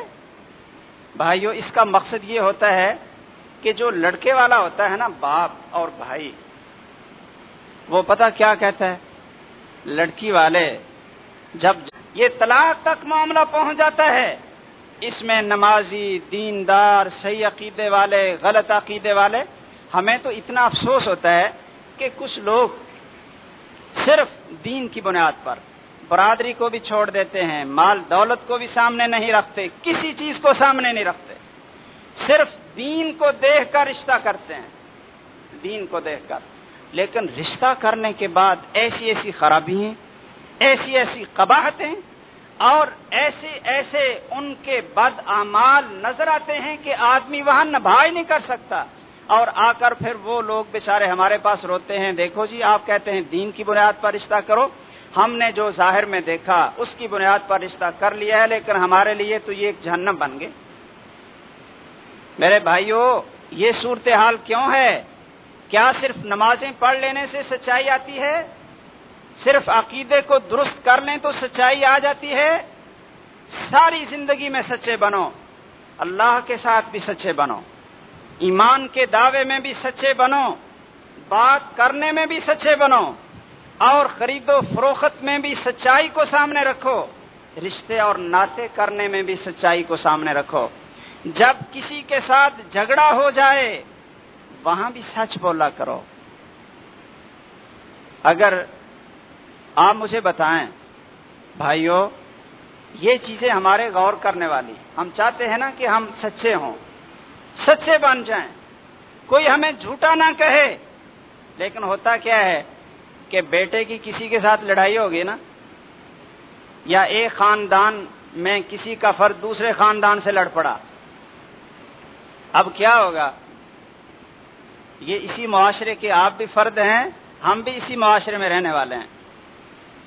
بھائیوں اس کا مقصد یہ ہوتا ہے کہ جو لڑکے والا ہوتا ہے نا باپ اور بھائی، وہ پتا کیا کہتا ہے؟ لڑکی والے، جب یہ طلاق تک معاملہ پہنچ جاتا ہے، اس میں نمازی، دیندار، صحیح عقیدے والے، غلط عقیدے والے، ہمیں تو اتنا افسوس ہوتا ہے کہ کچھ لوگ صرف دین کی بنیاد پر برادری کو بھی چھوڑ دیتے ہیں، مال دولت کو بھی سامنے نہیں رکھتے، کسی چیز کو سامنے نہیں رکھتے، صرف دین کو دیکھ کر رشتہ کرتے ہیں۔ دین کو دیکھ کر۔ لیکن رشتہ کرنے کے بعد ایسی ایسی خرابی ہیں ایسی ایسی قباہتیں اور ایسے ایسے ان کے بد اعمال نظر آتے ہیں کہ آدمی وہاں نبھا ہی نہیں کر سکتا۔ اور آ کر پھر وہ لوگ بےچارے ہمارے پاس روتے ہیں، دیکھو جی آپ کہتے ہیں دین کی بنیاد پر رشتہ کرو۔ ہم نے جو ظاہر میں دیکھا، اس کی بنیاد پر رشتہ کر لیا ہے، لیکن ہمارے لیے تو یہ ایک جہنم بن گئے۔ میرے بھائیوں یہ صورتحال کیوں ہے؟ کیا صرف نمازیں پڑھ لینے سے سچائی آتی ہے؟ صرف عقیدے کو درست کر لیں تو سچائی آ جاتی ہے؟ ساری زندگی میں سچے بنو، اللہ کے ساتھ بھی سچے بنو، ایمان کے دعوے میں بھی سچے بنو، بات کرنے میں بھی سچے بنو، اور خرید و فروخت میں بھی سچائی کو سامنے رکھو، رشتے اور ناطے کرنے میں بھی سچائی کو سامنے رکھو۔ جب کسی کے ساتھ جھگڑا ہو جائے، وہاں بھی سچ بولا کرو۔ اگر آپ مجھے بتائیں بھائیوں یہ چیزیں ہمارے غور کرنے والی۔ ہم چاہتے ہیں نا کہ ہم سچے ہوں، سچے بن جائیں۔ کوئی ہمیں جھوٹا نہ کہے، لیکن ہوتا کیا ہے کہ بیٹے کی کسی کے ساتھ لڑائی ہوگی نا، یا ایک خاندان میں کسی کا فرد دوسرے خاندان سے لڑ پڑا۔ اب کیا ہوگا؟ یہ اسی معاشرے کے آپ بھی فرد ہیں، ہم بھی اسی معاشرے میں رہنے والے ہیں۔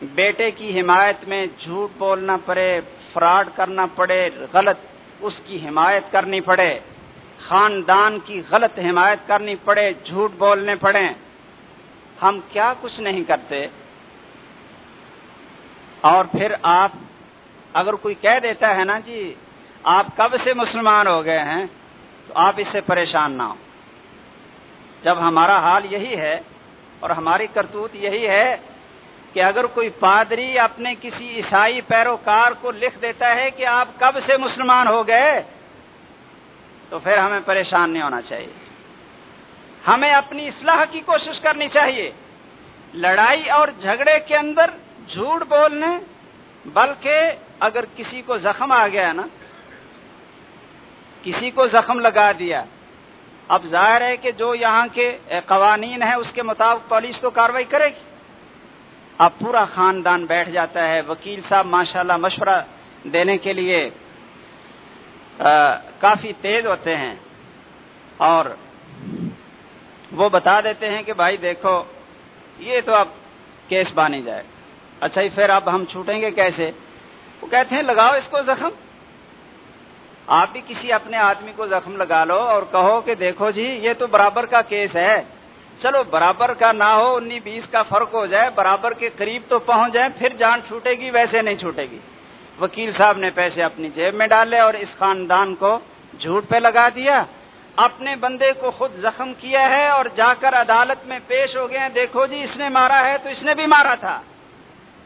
بیٹے کی حمایت میں جھوٹ بولنا پڑے، فراڈ کرنا پڑے، غلط اس کی حمایت کرنی پڑے۔ خاندان کی غلط حمایت کرنی پڑے، جھوٹ بولنے پڑے۔ ہم کیا کچھ نہیں کرتے۔ اور پھر آپ اگر کوئی کہہ دیتا ہے نا جی آپ کب سے مسلمان ہو گئے ہیں؟ تو آپ اس سے پریشان نہ ہو جب ہمارا حال یہی ہے اور ہماری کرتوت یہی ہے کہ اگر کوئی پادری اپنے کسی عیسائی پیروکار کو لکھ دیتا ہے کہ آپ کب سے مسلمان ہو گئے، تو پھر ہمیں پریشان نہیں ہونا چاہیے۔ ہمیں اپنی اصلاح کی کوشش کرنی چاہیے۔ لڑائی اور جھگڑے کے اندر جھوٹ بولنے، بلکہ اگر کسی کو زخم آ گیا نا کسی کو زخم لگا دیا۔ اب ظاہر ہے کہ جو یہاں کے قوانین ہیں، اس کے مطابق پولیس تو کاروائی کرے گی۔ اب پورا خاندان بیٹھ جاتا ہے۔ وکیل صاحب ماشاءاللہ مشورہ دینے کے لیے کافی تیز ہوتے ہیں۔ اور وہ بتا دیتے ہیں کہ بھائی دیکھو، یہ تو اب کیس بانی جائے۔ اچھا جی، پھر اب ہم چھوٹیں گے کیسے؟ وہ کہتے ہیں، لگاؤ اس کو زخم۔ آپ بھی کسی اپنے آدمی کو زخم لگا لو اور کہو کہ دیکھو جی یہ تو برابر کا کیس ہے۔ چلو، برابر کا نہ ہو انی بیس کا فرق ہو جائے، برابر کے قریب تو پہنچ جائے پھر جان چھوٹے گی، ویسے نہیں چھوٹے گی۔ وکیل صاحب نے پیسے اپنی جیب میں ڈالے اور اس خاندان کو جھوٹ پہ لگا دیا۔ اپنے بندے کو خود زخم کیا ہے اور جا کر عدالت میں پیش ہو گئے ہیں۔ دیکھو جی اس نے مارا ہے تو اس نے بھی مارا تھا۔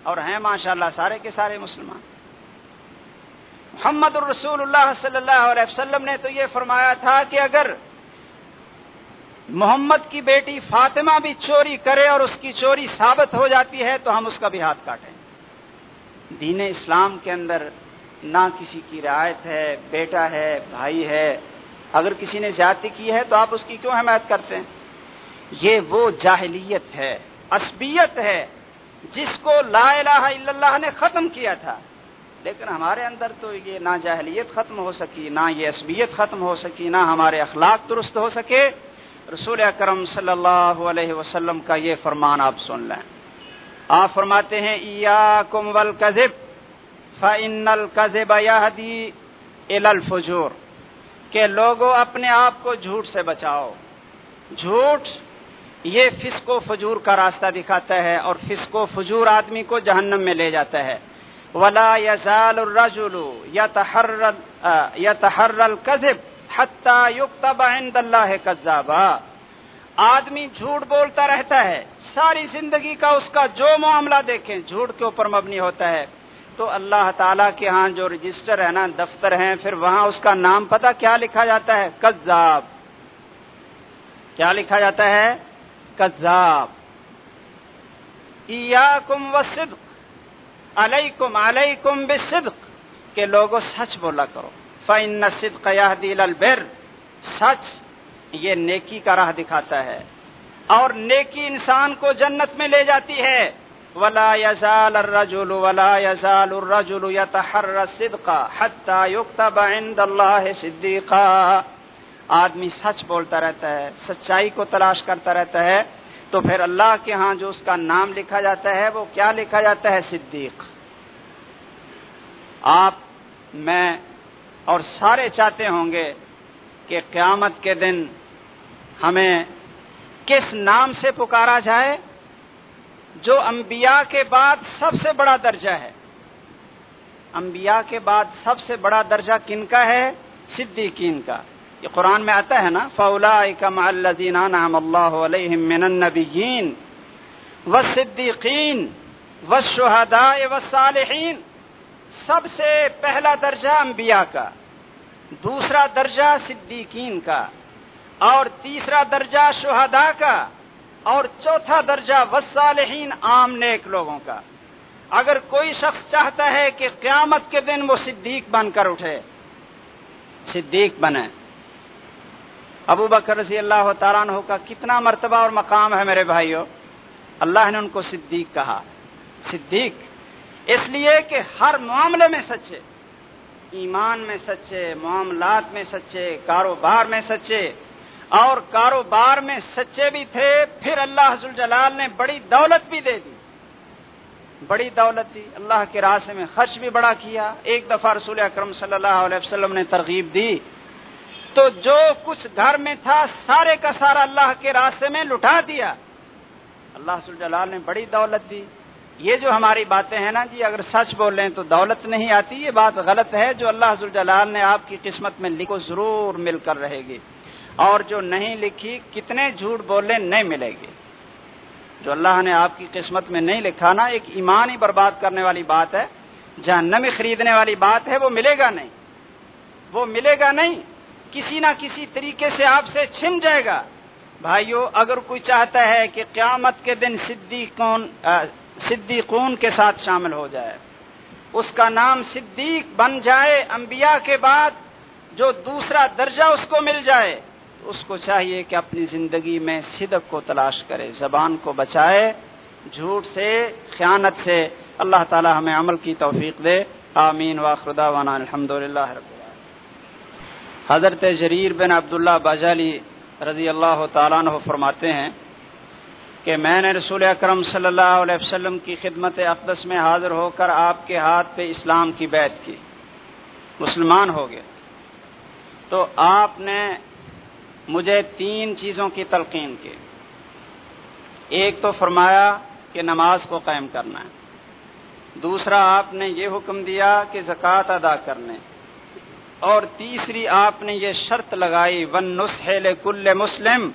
اور ہیں ماشاء اللہ سارے کے سارے مسلمان۔ محمد الرسول اللہ صلی اللہ علیہ وسلم نے تو یہ فرمایا تھا کہ اگر محمد کی بیٹی فاطمہ بھی چوری کرے اور اس کی چوری ثابت ہو جاتی ہے تو ہم اس کا بھی ہاتھ کاٹیں۔ دین اسلام کے اندر نہ کسی کی رعایت ہے، بیٹا ہے، بھائی ہے۔ اگر کسی نے زیادتی کی ہے تو آپ اس کی کیوں حمایت کرتے ہیں؟ یہ وہ جاہلیت ہے، عصبیت ہے، جس کو لا الہ الا اللہ نے ختم کیا تھا۔ لیکن ہمارے اندر تو یہ نہ جاہلیت ختم ہو سکی، نہ یہ عصبیت ختم ہو سکی، نہ ہمارے اخلاق درست ہو سکے۔ رسول اکرم صلی اللہ علیہ وسلم کا یہ فرمان آپ سن لیں۔ آپ فرماتے ہیں، ایاکم والکذب، فإن الکذب یہدی الى الفجور۔ کہ لوگوں اپنے آپ کو جھوٹ سے بچاؤ۔ جھوٹ یہ فسق و فجور کا راستہ دکھاتا ہے اور فسق و فجور آدمی کو جہنم میں لے جاتا ہے۔ ولا يزال الرجل يتحرر يتحرر الكذب حتى يكتب عند الله كذابا۔ آدمی جھوٹ بولتا رہتا ہے، ساری زندگی کا اس کا جو معاملہ دیکھیں، جھوٹ کے اوپر مبنی ہوتا ہے۔ تو اللہ تعالیٰ کے ہاں جو رجسٹر ہے نا، دفتر ہیں، پھر وہاں اس کا نام پتا کیا لکھا جاتا ہے؟ کذاب۔ کیا لکھا جاتا ہے؟ کذاب۔ ایاکم و صدق۔ علیکم علیکم بصدق، کہ لوگوں سچ بولا کرو۔ فن صدق یہدی البر۔ سچ یہ نیکی کا راہ دکھاتا ہے۔ اور نیکی انسان کو جنت میں لے جاتی ہے۔ ولا يزال الرجل ولا يزال الرجل يتحرى الصدق حتى يكتب عند الله صديقا۔ آدمی سچ بولتا رہتا ہے، سچائی کو تلاش کرتا رہتا ہے۔ تو پھر اللہ کے ہاں جو اس کا نام لکھا جاتا ہے، وہ کیا لکھا جاتا ہے؟ صدیق۔ آپ، میں اور سارے چاہتے ہوں گے کہ قیامت کے دن ہمیں کس نام سے پکارا جائے جو انبیاء کے بعد سب سے بڑا درجہ ہے۔ انبیاء کے بعد سب سے بڑا درجہ کن کا ہے؟ صدیقین کا۔ یہ قرآن میں آتا ہے نا فولا الذین انعم اللہ علیہم من النبیین والصدیقین والشہداء والصالحین سب سے پہلا درجہ انبیاء کا، دوسرا درجہ صدیقین کا، اور تیسرا درجہ شہداء کا، اور چوتھا درجہ وسالحین عام نیک لوگوں کا۔ اگر کوئی شخص چاہتا ہے کہ قیامت کے دن وہ صدیق بن کر اٹھے، صدیق بنے۔ ابو بکر رضی اللہ تعالیٰ عنہ کا کتنا مرتبہ اور مقام ہے میرے بھائیوں اللہ نے ان کو صدیق کہا۔ صدیق، اس لیے کہ ہر معاملے میں سچے، ایمان میں سچے، معاملات میں سچے، کاروبار میں سچے، اور کاروبار میں سچے بھی تھے، پھر اللہ حضل جلال نے بڑی دولت بھی دے دی۔ بڑی دولت دی، اللہ کے راستے میں خرچ بھی بڑا کیا۔ ایک دفعہ رسول اکرم صلی اللہ علیہ وسلم نے ترغیب دی۔ تو جو کچھ گھر میں تھا سارے کا سارا اللہ کے راستے میں لٹا دیا۔ اللہ حضل جلال نے بڑی دولت دی۔ یہ جو ہماری باتیں ہیں نا جی اگر سچ بول رہے ہیں تو دولت نہیں آتی، یہ بات غلط ہے۔ جو اللہ حضل جلال نے آپ کی قسمت میں لکھو ضرور مل کر رہے گی۔ اور جو نہیں لکھی، کتنے جھوٹ بولے نہیں ملے گی۔ جو اللہ نے آپ کی قسمت میں نہیں لکھا نا، ایک ایمان ہی برباد کرنے والی بات ہے۔ جہنمی خریدنے والی بات ہے، وہ ملے گا نہیں۔ وہ ملے گا نہیں۔ کسی نہ کسی طریقے سے آپ سے چھن جائے گا۔ بھائیو، اگر کوئی چاہتا ہے کہ قیامت کے دن صدیقون صدیقون کے ساتھ شامل ہو جائے، اس کا نام صدیق بن جائے انبیاء کے بعد، جو دوسرا درجہ اس کو مل جائے اس کو چاہیے کہ اپنی زندگی میں صدق کو تلاش کرے، زبان کو بچائے، جھوٹ سے، خیانت سے۔ اللہ تعالی ہمیں عمل کی توفیق دے۔ آمین۔ واخردا وانا الحمد للہ حضرت جریر بن عبداللہ باجالی رضی اللہ تعالیٰ عنہ فرماتے ہیں کہ میں نے رسول اکرم صلی اللہ علیہ وسلم کی خدمت اقدس میں حاضر ہو کر آپ کے ہاتھ پہ اسلام کی بیعت کی۔ مسلمان ہو گئے تو آپ نے مجھے تین چیزوں کی تلقین کی۔ ایک تو فرمایا کہ نماز کو قائم کرنا ہے۔ دوسرا، آپ نے یہ حکم دیا کہ زکوٰۃ ادا کرنے۔ اور تیسری آپ نے یہ شرط لگائی، ون نسل کل مسلم،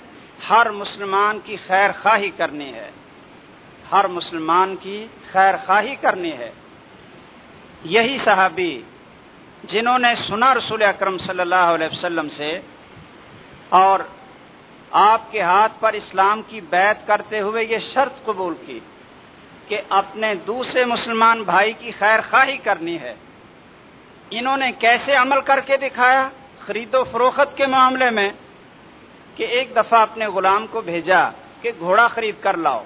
ہر مسلمان کی خیر خواہی کرنی ہے۔ ہر مسلمان کی خیر خواہی کرنی ہے۔ یہی صحابی جنہوں نے سنا رسول اکرم صلی اللہ علیہ وسلم سے، اور آپ کے ہاتھ پر اسلام کی بیعت کرتے ہوئے یہ شرط قبول کی کہ اپنے دوسرے مسلمان بھائی کی خیر خواہی کرنی ہے۔ انہوں نے کیسے عمل کر کے دکھایا؟ خرید و فروخت کے معاملے میں کہ ایک دفعہ اپنے غلام کو بھیجا کہ گھوڑا خرید کر لاؤ۔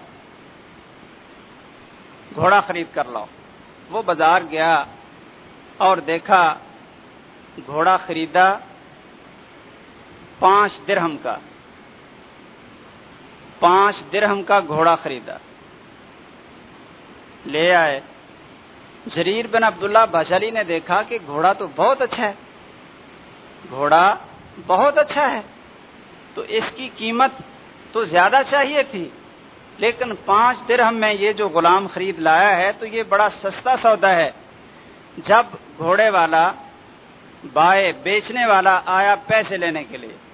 گھوڑا خرید کر لاؤ۔ وہ بازار گیا اور دیکھا گھوڑا خریدا پانچ درہم کا۔ پانچ درہم کا گھوڑا خریدا۔ لے آئے۔ جریر بن عبداللہ بھجلی نے دیکھا کہ گھوڑا تو بہت اچھا ہے۔ گھوڑا بہت اچھا ہے۔ تو اس کی قیمت تو زیادہ چاہیے تھی۔ لیکن پانچ درہم میں یہ جو غلام خرید لایا ہے تو یہ بڑا سستا سودا ہے۔ جب گھوڑے والا بائے بیچنے والا آیا پیسے لینے کے لیے۔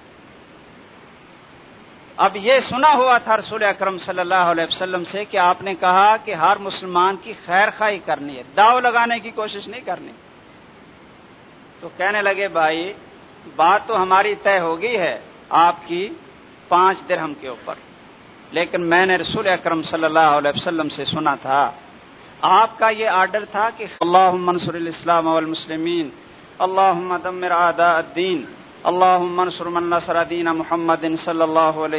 اب یہ سنا ہوا تھا رسول اکرم صلی اللہ علیہ وسلم سے کہ آپ نے کہا کہ ہر مسلمان کی خیر خواہی کرنی ہے، داؤ لگانے کی کوشش نہیں کرنی۔ تو کہنے لگے، بھائی، بات تو ہماری طے ہو گئی ہے آپ کی پانچ درہم کے اوپر۔ لیکن میں نے رسول اکرم صلی اللہ علیہ وسلم سے سنا تھا، آپ کا یہ آرڈر تھا کہ اللہ منصور الاسلام والمسلمین اللہ دمر اعداء الدین اللہ منصور من نصر دین محمد صلی اللہ علیہ